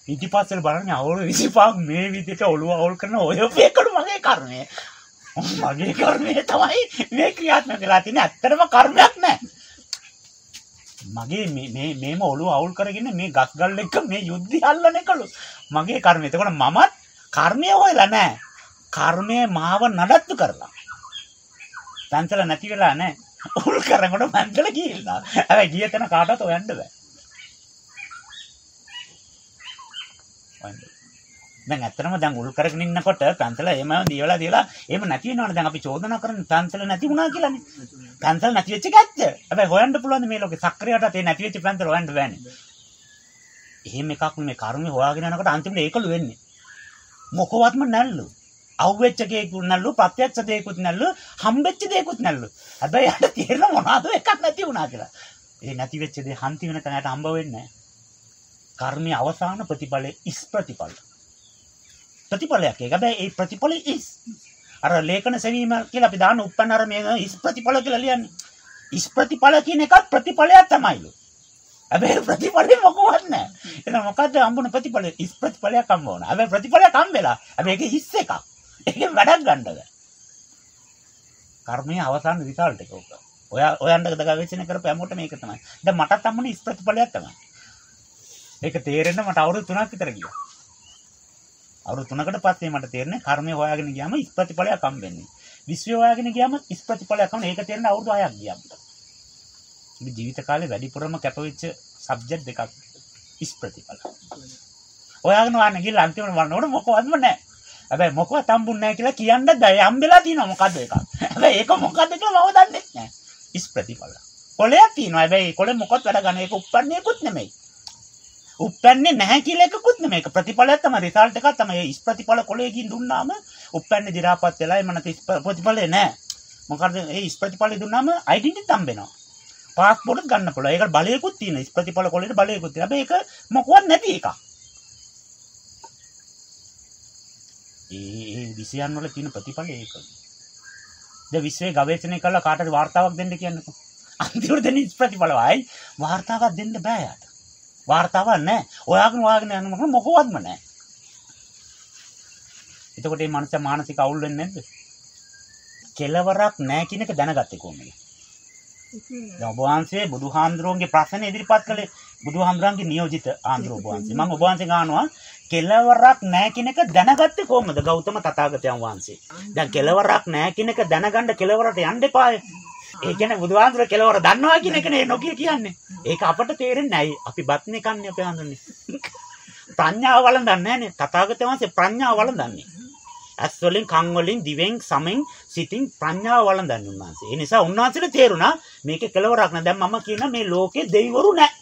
ඉතිපස්සෙල් බලන්නේ අවුරුදු 25ක් මේ විදිහට ඔළුව අවුල් කරන ඔය පේකඩු මගේ කර්මය. මගේ කර්මය තමයි මේ ක්‍රියාත්මක වෙලා තියෙන්නේ ඇත්තටම කර්මයක් නෑ. මගේ මේ මේ මේම ඔළුව අවුල් කරගෙන මේ ගස් ගල් එක්ක මේ යුද්ධය අල්ලන එකලු. මගේ කර්මය. එතකොට මමත් කර්මය හොයලා නෑ. කර්මය මාව නඩත්තු කරලා. පන්සල නැති වෙලා නෑ. උල් කරනකොට පන්සල ගිහිල්ලා. හැබැයි ගිය තැන කාටවත් හොයන්න බෑ. හොයන්න. දැන් ඇත්තටම දැන් උල් කරගෙන ඉන්නකොට පන්සල එහෙම දීවලා දීලා එහෙම නැති වෙනවනේ. දැන් අපි චෝදනා කරන්නේ පන්සල නැති වුණා කියලානේ. පන්සල නැති වෙච්ච එක ඇත්ත. හැබැයි හොයන්න පුළුවන් මේ ලෝකේ සක්‍රියටත් ඒ නැති වෙච්ච පන්සල හොයන්න බෑනේ. එහෙම එකක් මේ කර්මය හොයාගෙන යනකොට අන්තිමට ඒකලු වෙන්නේ. මොකවත්ම නැල්ලු. අවුෙච්ච කේකුත් නැල්ලු, ප්‍රත්‍යක්ෂ දෙයක්ුත් නැල්ලු, හම්බෙච්ච දෙයක්ුත් නැල්ලු. හැබැයි යට තේරෙන මොනවාද එකක් නැති වුණා කියලා. ඒ නැති වෙච්ච දේ හන්ති වෙන තැනට හම්බ වෙන්නේ නැහැ. කර්මයේ අවසාන ප්‍රතිඵලය ඉස් ප්‍රතිඵල. ප්‍රතිඵලයක් ඒක. හැබැයි ඒ ප්‍රතිඵලය ඉස් අර ලේඛන සෙවීම කියලා අපි දාන උප්පන්න අර මේ ඉස් ප්‍රතිඵල කියලා ලියන්නේ. ඉස් ප්‍රතිඵල කියන එකත් ප්‍රතිඵලයක් තමයිලු. හැබැයි ප්‍රතිඵලෙ මොකවත් නැහැ. එහෙනම් මොකද්ද හම්බුන ප්‍රතිඵලෙ? ඉස් ප්‍රතිඵලයක් හම්බ වුණා. හැබැයි ප්‍රතිඵලයක් හම්බ වෙලා. හැබැයි ඒක ඉස් එකක්. ඒකෙන් වැඩක් ගන්නද? කර්මයේ අවසාන රිසල්ට් එක උක. ඔයා ඔයන්ට ගවේෂණය කරපු හැමෝටම මේක තමයි. දැන් මටත් හම්බුනේ ඉස් ප්‍රතිඵලයක් තමයි. ඒක තේරෙන්න මට අවුරුදු 3ක් විතර ගියා. අවුරුදු 3කට පස්සේ මට තේරෙන්නේ කර්මය හොයාගෙන ගියාම ඉස් ප්‍රතිඵලයක් හම්බෙන්නේ. විශ්වය හොයාගෙන ගියාම ඉස් ප්‍රතිඵලයක් හම්බෙන. ඒක තේරෙන්නේ අවුරුදු 6ක් ගියාම. ඉතින් ජීවිත කාලේ වැඩිපුරම කැපවෙච්ච සබ්ජෙක්ට් දෙකක් ඉස් ප්‍රතිඵල. හොයාගෙන වන්න ගිහලා අන්තිමට වන්නකොට මොකවත්ම නැහැ. හැබැයි මොකවත් හම්බුන්නේ නැහැ කියලා කියන්න බැහැ. හම්බෙලා තියෙනවා මොකද්ද එකක්. හැබැයි ඒක මොකද්ද කියලා මම දන්නේ නැහැ. ඉස් ප්‍රතිඵල. කොලයක් තියෙනවා. හැබැයි කොලේ මොකවත් වැඩ ගන්න ඒක උප්පන්නේකුත් නෙමෙයි. උප්පැන්නේ නැහැ කියලා එකකුත් නෙමෙයි. ඒක ප්‍රතිඵලයක් තමයි රිසල්ට් එකක් තමයි. ඒ ප්‍රතිඵල කොලේකින් දුන්නාම උප්පැන්නේ දි รา පත් වෙලා එමන ප්‍රතිඵලේ නැහැ. මොකද ඒ ප්‍රතිඵලේ දුන්නාම ඩෙන්ටිටි හම්බෙනවා. පාස්පෝර්ට් ගන්න පුළුවන්. ඒකට බලයකුත් තියෙනවා. ප්‍රතිඵල කොලේට බලයකුත් තියෙනවා. හැබැයි ඒක මොකවත් නැති එකක්. ඒ විෂයන් වල තියෙන ප්‍රතිඵලය ඒක. ද විශ්වයේ ගවේෂණය කළා කාටද වார்த்தාවක් දෙන්න කියන්නකෝ. අන්තිමට දෙන ප්‍රතිඵලවයි වார்த்தාවක් දෙන්න බෑ යාට. වාර්තාවක් නැහැ. ඔයාගෙන ඔයාගෙන යනකොට මොකවත්ම නැහැ. එතකොට මේ මනුස්සයා මානසික අවුල් වෙන්නේ නැද්ද? කෙලවරක් නැහැ කියන එක දැනගත්තේ කොහොමද? දැන් ඔබ වහන්සේ බුදුහාමුදුරන්ගේ ප්‍රශ්න ඉදිරිපත් කළේ බුදුහාමුදුරන්ගේ නියෝජිත ආන්දර ඔබ වහන්සේ. මම ඔබ වහන්සේ ගන්නවා කෙලවරක් නැහැ කියන එක දැනගත්තේ කොහොමද? ගෞතම තථාගතයන් වහන්සේ. දැන් කෙලවරක් නැහැ කියන එක දැනගන්න කෙලවරට යන්න එපාය. ඒ කියන්නේ බුදුහාමුදුර කෙලවර දන්නවා කියන එක නේ නොකිය කියන්නේ. ඒක අපට තේරෙන්නේ නැහැ. අපි බත්නේ කන්නේ අපේ හඳුන්නේ. ප්‍රඥාව වළඳන්නේ නැහනේ. තථාගතයන් වහන්සේ ප්‍රඥාව වළඳන්නේ. ඇස් වලින් කන් වලින් දිවෙන් සමෙන් සිතින් ප්‍රඥාව වළඳන්නේ උන්වහන්සේ. ඒ නිසා උන්වහන්සේට තේරුණා මේකේ කෙලවරක් නැහැ. දැන් මම කියන මේ ලෝකේ දෙවිවරු නැහැ.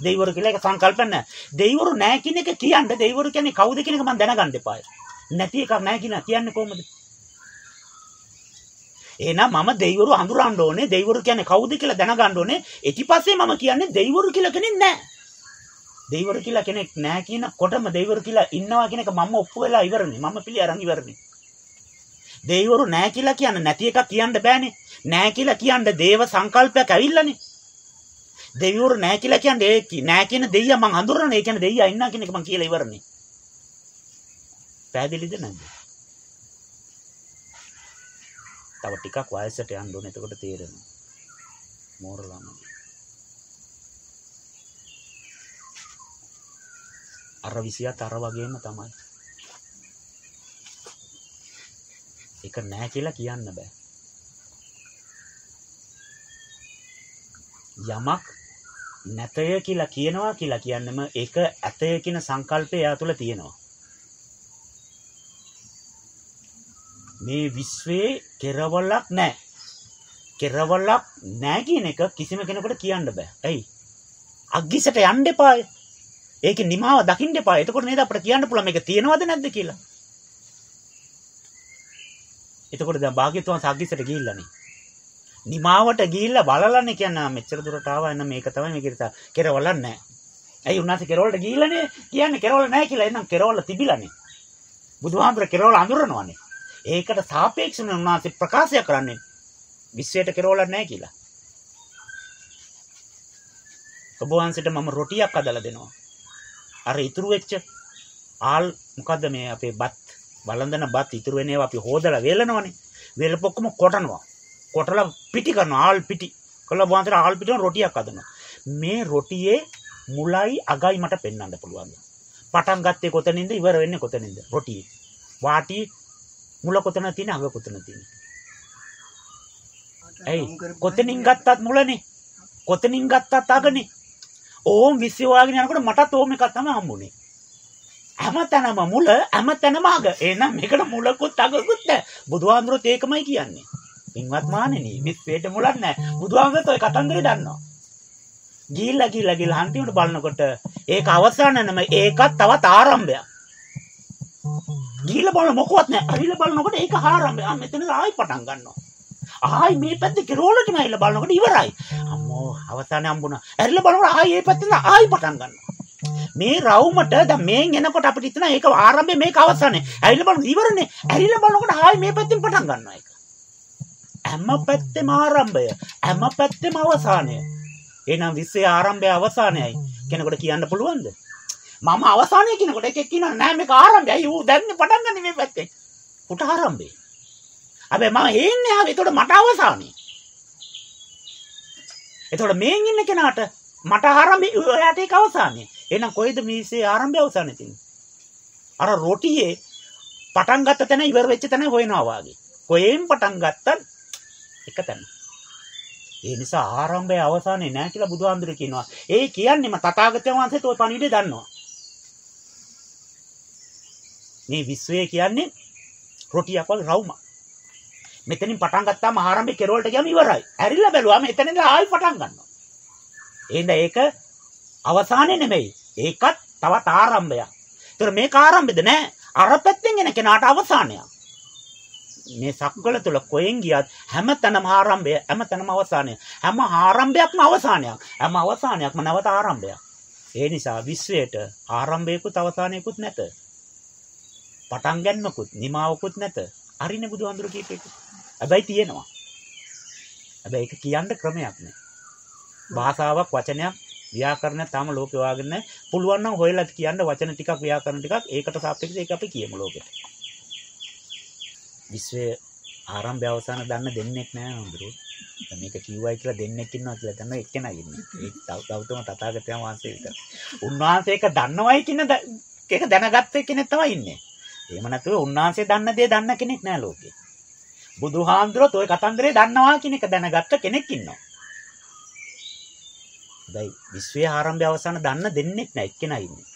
දෙවිවරු කියලා එක සංකල්ප නැහැ. දෙවිවරු නැහැ කියන එක කියන්න දෙවිවරු කියන්නේ කවුද කියන එක මම දැනගන්න එපායි. නැති එකක් නැහැ කියන කියන්නේ කොහොමද? එහෙනම් මම දෙවිවරු හඳුරන්න ඕනේ. දෙවිවරු කියන්නේ කවුද කියලා දැනගන්න ඕනේ. ඊටපස්සේ මම කියන්නේ දෙවිවරු කියලා කෙනෙක් නැහැ. දෙවිවරු කියලා කෙනෙක් නැහැ කියනකොටම දෙවිවරු කියලා ඉන්නවා කියන එක මම ඔප්පු වෙලා ඉවරනේ. මම පිළි අරන් ඉවරනේ. දෙවිවරු නැහැ කියලා කියන්න නැති එකක් කියන්න බෑනේ. නැහැ කියලා කියන්න දේව සංකල්පයක් ඇවිල්ලානේ. දෙවිවරු නැහැ කියලා කියන්නේ ඒ නැහැ කියන දෙයියා මං හඳුරන්නේ. ඒ කියන්නේ දෙයියා ඉන්නා කියන එක මං කියලා ඉවරනේ. පැහැදිලිද නැද්ද? තව ටිකක් වයසට යන්න ඕනේ එතකොට තේරෙනවා. මෝරලම. අර විසියත් අර වගේම තමයි. ඒක නැහැ කියලා කියන්න බෑ. යමක් නැතය කියලා කියනවා කියලා කියන්නම ඒක ඇතය කියන සංකල්පය එයා තුළ තියෙනවා. මේ විශ්වයේ කෙරවලක් නැහැ. කෙරවලක් නැහැ කියන එක කිසිම කෙනෙකුට කියන්න බෑ. ඇයි? අග්ගිසට යන්න එපා. ඒකේ නිමාව දකින්න එපා. එතකොට නේද අපිට කියන්න පුළුවන් මේක තියෙනවද නැද්ද කියලා. එතකොට දැන් භාග්‍යතුන් සග්ගිසට ගිහිල්ලානේ. නිමාවට ගිහිල්ලා බලලානේ කියන්නේ මෙච්චර දුරට ආවා එන්න මේක තමයි මේක ඉතින් කෙරවල නැහැ. ඇයි උන්වහන්සේ කෙරවලට ගිහිල්ලානේ කියන්නේ කෙරවල නැහැ කියලා එහෙනම් කෙරවල තිබිලානේ. බුදුහාමුදුර කෙරවල අඳුරනවානේ. ඒකට සාපේක්ෂව උන්වහන්සේ ප්‍රකාශය කරන්නේ විශ්වයට කෙරවල නැහැ කියලා. ඔබ වහන්සේට මම රොටියක් අදලා දෙනවා. අර ඉතුරු වෙච්ච ආල් මොකද්ද මේ අපේ බත් වළඳන බත් ඉතුරු වෙන ඒවා අපි හොදලා වේලනවනේ. වේලපොක්කම කොටනවා. කොටලා පිටි කරනවා ආල් පිටි. කළා වහන්සේට ආල් පිටින රොටියක් අදනවා. මේ රොටියේ මුලයි අගයි මට පෙන්වන්න පුළුවන්. පටන් ගත්තේ කොතනින්ද ඉවර වෙන්නේ කොතනින්ද? රොටියේ. වාටි මුල කොතන තියෙන අග කොතන තියෙන. ඇයි කොතනින් ගත්තත් මුලනේ. කොතනින් ගත්තත් අගනේ. ඕම් විශ්වාගෙන යනකොට මටත් ඕම් එකක් තමයි හම්බුනේ. හැමතැනම මුල හැමතැනම අග. එහෙනම් මේකට මුලකුත් අගකුත් නැහැ. බුදුහාමුදුරුවෝ ඒකමයි කියන්නේ. පින්වත් මානෙනි විශ්වයට මුලක් නැහැ. බුදුහාමුදුරුවෝ ඔය කතන්දරේ දන්නවා. ගිහිල්ලා ගිහිල්ලා ගිහිල්ලා අන්තිමට බලනකොට ඒක අවසාන නෙමෙයි ඒකත් තවත් ආරම්භයක්. ගිහිල්ලා බලන මොකවත් නැහැ. අරිලා බලනකොට ඒක ආරම්භය. ආ මෙතන ආයි පටන් ගන්නවා. ආයි මේ පැත්තේ කෙරෝලටම ඇවිල්ලා බලනකොට ඉවරයි. අම්මෝ අවසානයේ හම්බුණා. ඇරිලා බලනකොට ආයි මේ පැත්තෙන් ආයි පටන් ගන්නවා. මේ රවුමට දැන් මේන් එනකොට අපිට හිතන ඒක ආරම්භය මේක අවසානය. ඇරිලා බලනකොට ඉවරනේ. ඇරිලා බලනකොට ආයි මේ පැත්තෙන් පටන් ගන්නවා ඒක. හැම පැත්තෙම ආරම්භය. හැම පැත්තෙම අවසානය. එහෙනම් විශ්වයේ ආරම්භය අවසානයයි කෙනෙකුට කියන්න පුළුවන්ද? මම අවසානයේ කියනකොට එකෙක් කියනවා නෑ මේක ආරම්භයයි. ඌ දැන් පටන් ගන්න මේ පැත්තෙන්. පුට ආරම්භය. හැබැයි මම හේන්නේ ආවේ. ඒතකොට මට අවසානයි. ඒතකොට මේන් ඉන්න කෙනාට මට ආරම්භය ඔයාට ඒක අවසානයි. එහෙනම් කොයිද මේසේ ආරම්භය අවසානයේ තියෙන්නේ? අර රොටියේ පටන් ගත්ත තැන ඉවර වෙච්ච තැන හොයනවා වාගේ. කොහෙන් පටන් ගත්තත් එක තැන. ඒ නිසා ආරම්භය අවසානේ නැහැ කියලා බුදුහාමුදුරු කියනවා. ඒ කියන්නේම තථාගතයන් වහන්සේත් ওই පණිවිඩය දන්නවා. මේ විශ්වය කියන්නේ රොටියක් වගේ රවුමක්. මෙතනින් පටන් ගත්තාම ආරම්භයේ කෙරවලට ගියාම ඉවරයි. ඇරිලා බැලුවාම එතනින්ද ආයි පටන් ගන්නවා. එහෙනම් ඒක අවසානේ නෙමෙයි. ඒකත් තවත් ආරම්භයක්. ඒතර මේක ආරම්භෙද නෑ. අර පැත්තෙන් එන කෙනාට අවසානයක්. මේ සක්වල තුල කොහෙන් ගියත් හැමතැනම ආරම්භය හැමතැනම අවසානය. හැම ආරම්භයක්ම අවසානයක්. හැම අවසානයක්ම නැවත ආරම්භයක්. ඒ නිසා විශ්වයට ආරම්භයකුත් අවසානයකුත් නැත. පටන් ගන්නකුත් නිමාවකුත් නැත. අරිනේ බුදුහාඳුර කියපේක. හැබැයි තියෙනවා. හැබැයි ඒක කියන්න ක්‍රමයක් නෑ. භාෂාවක් වචනයක් ව්‍යාකරණයක් තාම ලෝකේ වාගෙන නැහැ. පුළුවන් නම් හොයලා කියන්න වචන ටිකක් ව්‍යාකරණ ටිකක් ඒකට සාපේක්ෂව ඒක අපි කියමු ලෝකෙට. විශ්වයේ ආරම්භය අවසාන දන්න දෙන්නෙක් නැහැ නඳුරු. මේක කිව්වයි කියලා දෙන්නෙක් ඉන්නවා කියලා දන්න එක්කෙනා ඉන්නේ. ඒ ගෞතම තථාගතයන් වහන්සේ විතර. උන්වහන්සේ ඒක දන්නවයි කියන ඒක දැනගත්ත කෙනෙක් තමයි ඉන්නේ. එහෙම නැතුව උන්වහන්සේ දන්න දේ දන්න කෙනෙක් නැහැ ලෝකේ. බුදුහාඳුරත් ওই කතන්දරේ දන්නවා කියන එක දැනගත්ත කෙනෙක් ඉන්නවා. දැයි විශ්වයේ ආරම්භය අවසාන දන්න දෙන්නෙක් නැහැ එක්කෙනා ඉන්නේ.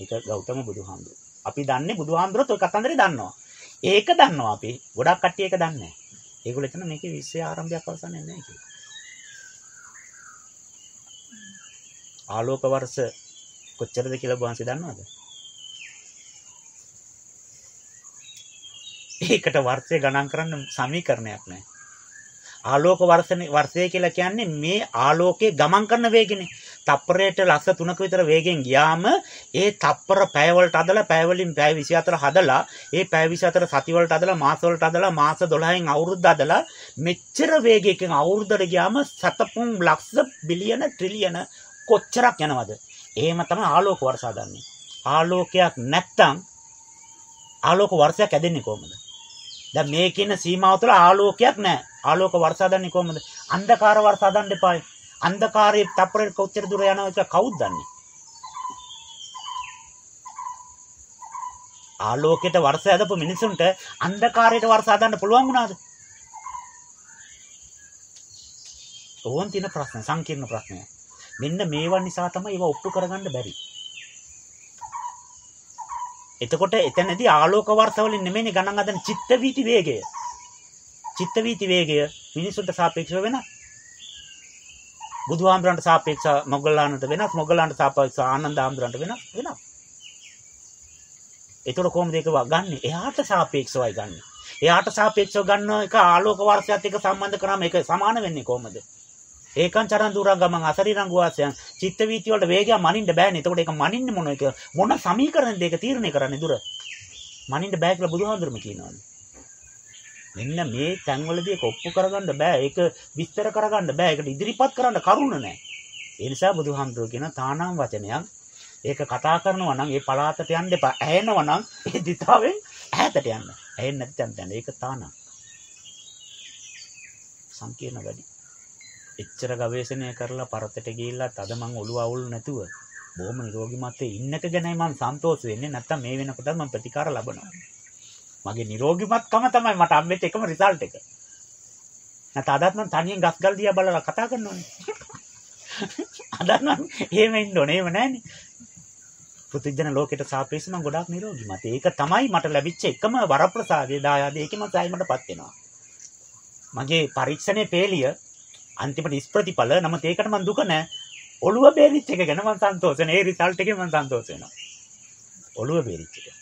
ඒක ගෞතම බුදුහාඳුර. අපි දන්නේ බුදුහාඳුරත් ওই කතන්දරේ දන්නවා. ඒක දන්නවා අපි. ගොඩක් කට්ටිය ඒක දන්නේ නැහැ. ඒගොල්ලෝ හිතන මේකේ විශ්වයේ ආරම්භයක් අවසානයක් නැහැ කියලා. ආලෝක වර්ෂ කොච්චරද කියලා වහන්සේ දන්නවද? ඒකට වර්ෂය ගණන් කරන්න සමීකරණයක් නැහැ. ආලෝක වර්ෂනේ වර්ෂය කියලා කියන්නේ මේ ආලෝකයේ ගමන් කරන වේගනේ. තප්පරයට ලක්ෂ 3ක විතර වේගෙන් ගියාම ඒ තප්පර පැය වලට අදලා පැය වලින් පැය 24 හදලා ඒ පැය 24 සති වලට අදලා මාස වලට අදලා මාස 12න් අවුරුද්ද අදලා මෙච්චර වේගයකින් අවුරුද්දට ගියාම සතපුම් ලක්ෂ බිලියන ට්‍රිලියන කොච්චරක් යනවද? එහෙම තමයි ආලෝක වර්ෂ හදන්නේ. ආලෝකයක් නැත්තම් ආලෝක වර්ෂයක් ඇදෙන්නේ කොහොමද? දැන් මේ කියන සීමාව තුළ ආලෝකයක් නැහැ. ආලෝක වර්ෂ හදන්නේ කොහොමද? අන්ධකාර වර්ෂ හදන්න එපායි. අන්ධකාරයේ තප්පරේ කොච්චර දුර යනවද කියලා කවුද දන්නේ? ආලෝකයට වර්ෂ හදපු මිනිසුන්ට අන්ධකාරයට වර්ෂ හදන්න පුළුවන් වුණාද? ඕන් තියෙන ප්‍රශ්න සංකීර්ණ ප්‍රශ්නයක්. මෙන්න මේවා නිසා තමයි ඒවා ඔප්පු කරගන්න බැරි. එතකොට එතනදී ආලෝක වර්ෂ වලින් නෙමෙයි ගණන් හදන චිත්ත වීති වේගය. චිත්ත වීති වේගය මිනිසුන්ට සාපේක්ෂව වෙනස්. බුදුහාමුදුරන්ට සාපේක්ෂව මොග්ගල්ලානට වෙනස්, මොග්ගල්ලානට සාපේක්ෂව ආනන්ද හාමුදුරන්ට වෙනස් වෙනස්. ඒතකොට කොහොමද ඒක ගන්නෙ? එයාට සාපේක්ෂවයි ගන්නෙ. එයාට සාපේක්ෂව ගන්න එක ආලෝක වර්ෂයත් එක්ක සම්බන්ධ කරාම ඒක සමාන වෙන්නේ කොහමද? ඒකං චරන් දුරං ගමන් අසරිරං වාසයන් චිත්ත වීති වලට වේගය මනින්න බෑනේ. එතකොට ඒක මනින්නේ මොන එක මොන සමීකරණද ඒක තීරණය කරන්නේ දුර? මනින්න බෑ කියලා බුදුහාඳුරම කියනවානේ. මෙන්න මේ තැන්වලදී ඒක ඔප්පු කරගන්න බෑ. ඒක විස්තර කරගන්න බෑ. ඒකට ඉදිරිපත් කරන්න කරුණ නැහැ. ඒ නිසා බුදුහාමුදුරුවෝ කියන තානාම් වචනයක් ඒක කතා කරනවා නම් ඒ පලාතට යන්න එපා. ඇහෙනවා නම් ඒ දිතාවෙන් ඈතට යන්න. ඇහෙන්නේ නැති තැනට යන්න. ඒක තානම්. සංකීර්ණ වැඩි. එච්චර ගවේෂණය කරලා පරතට ගිහිල්ලා තද මං ඔළුව අවුල් නැතුව බොහොම නිරෝගීමත් ඉන්නක ගැනයි මම සන්තෝෂ වෙන්නේ. නැත්තම් මේ වෙනකොට මම ප්‍රතිකාර ලබනවා. මගේ නිරෝගීමත්කම තමයි මට හම්බෙච්ච එකම රිසල්ට් එක. නැත්නම් අදත් මම තනියෙන් ගස්ගල් දිහා බලලා කතා කරනවානේ. අදත් මම එහෙම ඉන්න ඕනේ. එහෙම නැහනේ. පුදුජන ලෝකෙට සාපේක්ෂව මම ගොඩාක් නිරෝගීමත්. ඒක තමයි මට ලැබිච්ච එකම වරප්‍රසාදයේ දායාද ඒකෙම සෑයීමටපත් වෙනවා. මගේ පරීක්ෂණයේ පේලිය අන්තිමට ඉස්ප්‍රතිඵල නමුත් ඒකට මම දුක නැහැ. ඔළුව බේරිච්ච එක ගැන මම සන්තෝෂ වෙනවා. ඒ රිසල්ට් එකේ මම සන්තෝෂ වෙනවා. ඔළුව බේරිච්ච එක.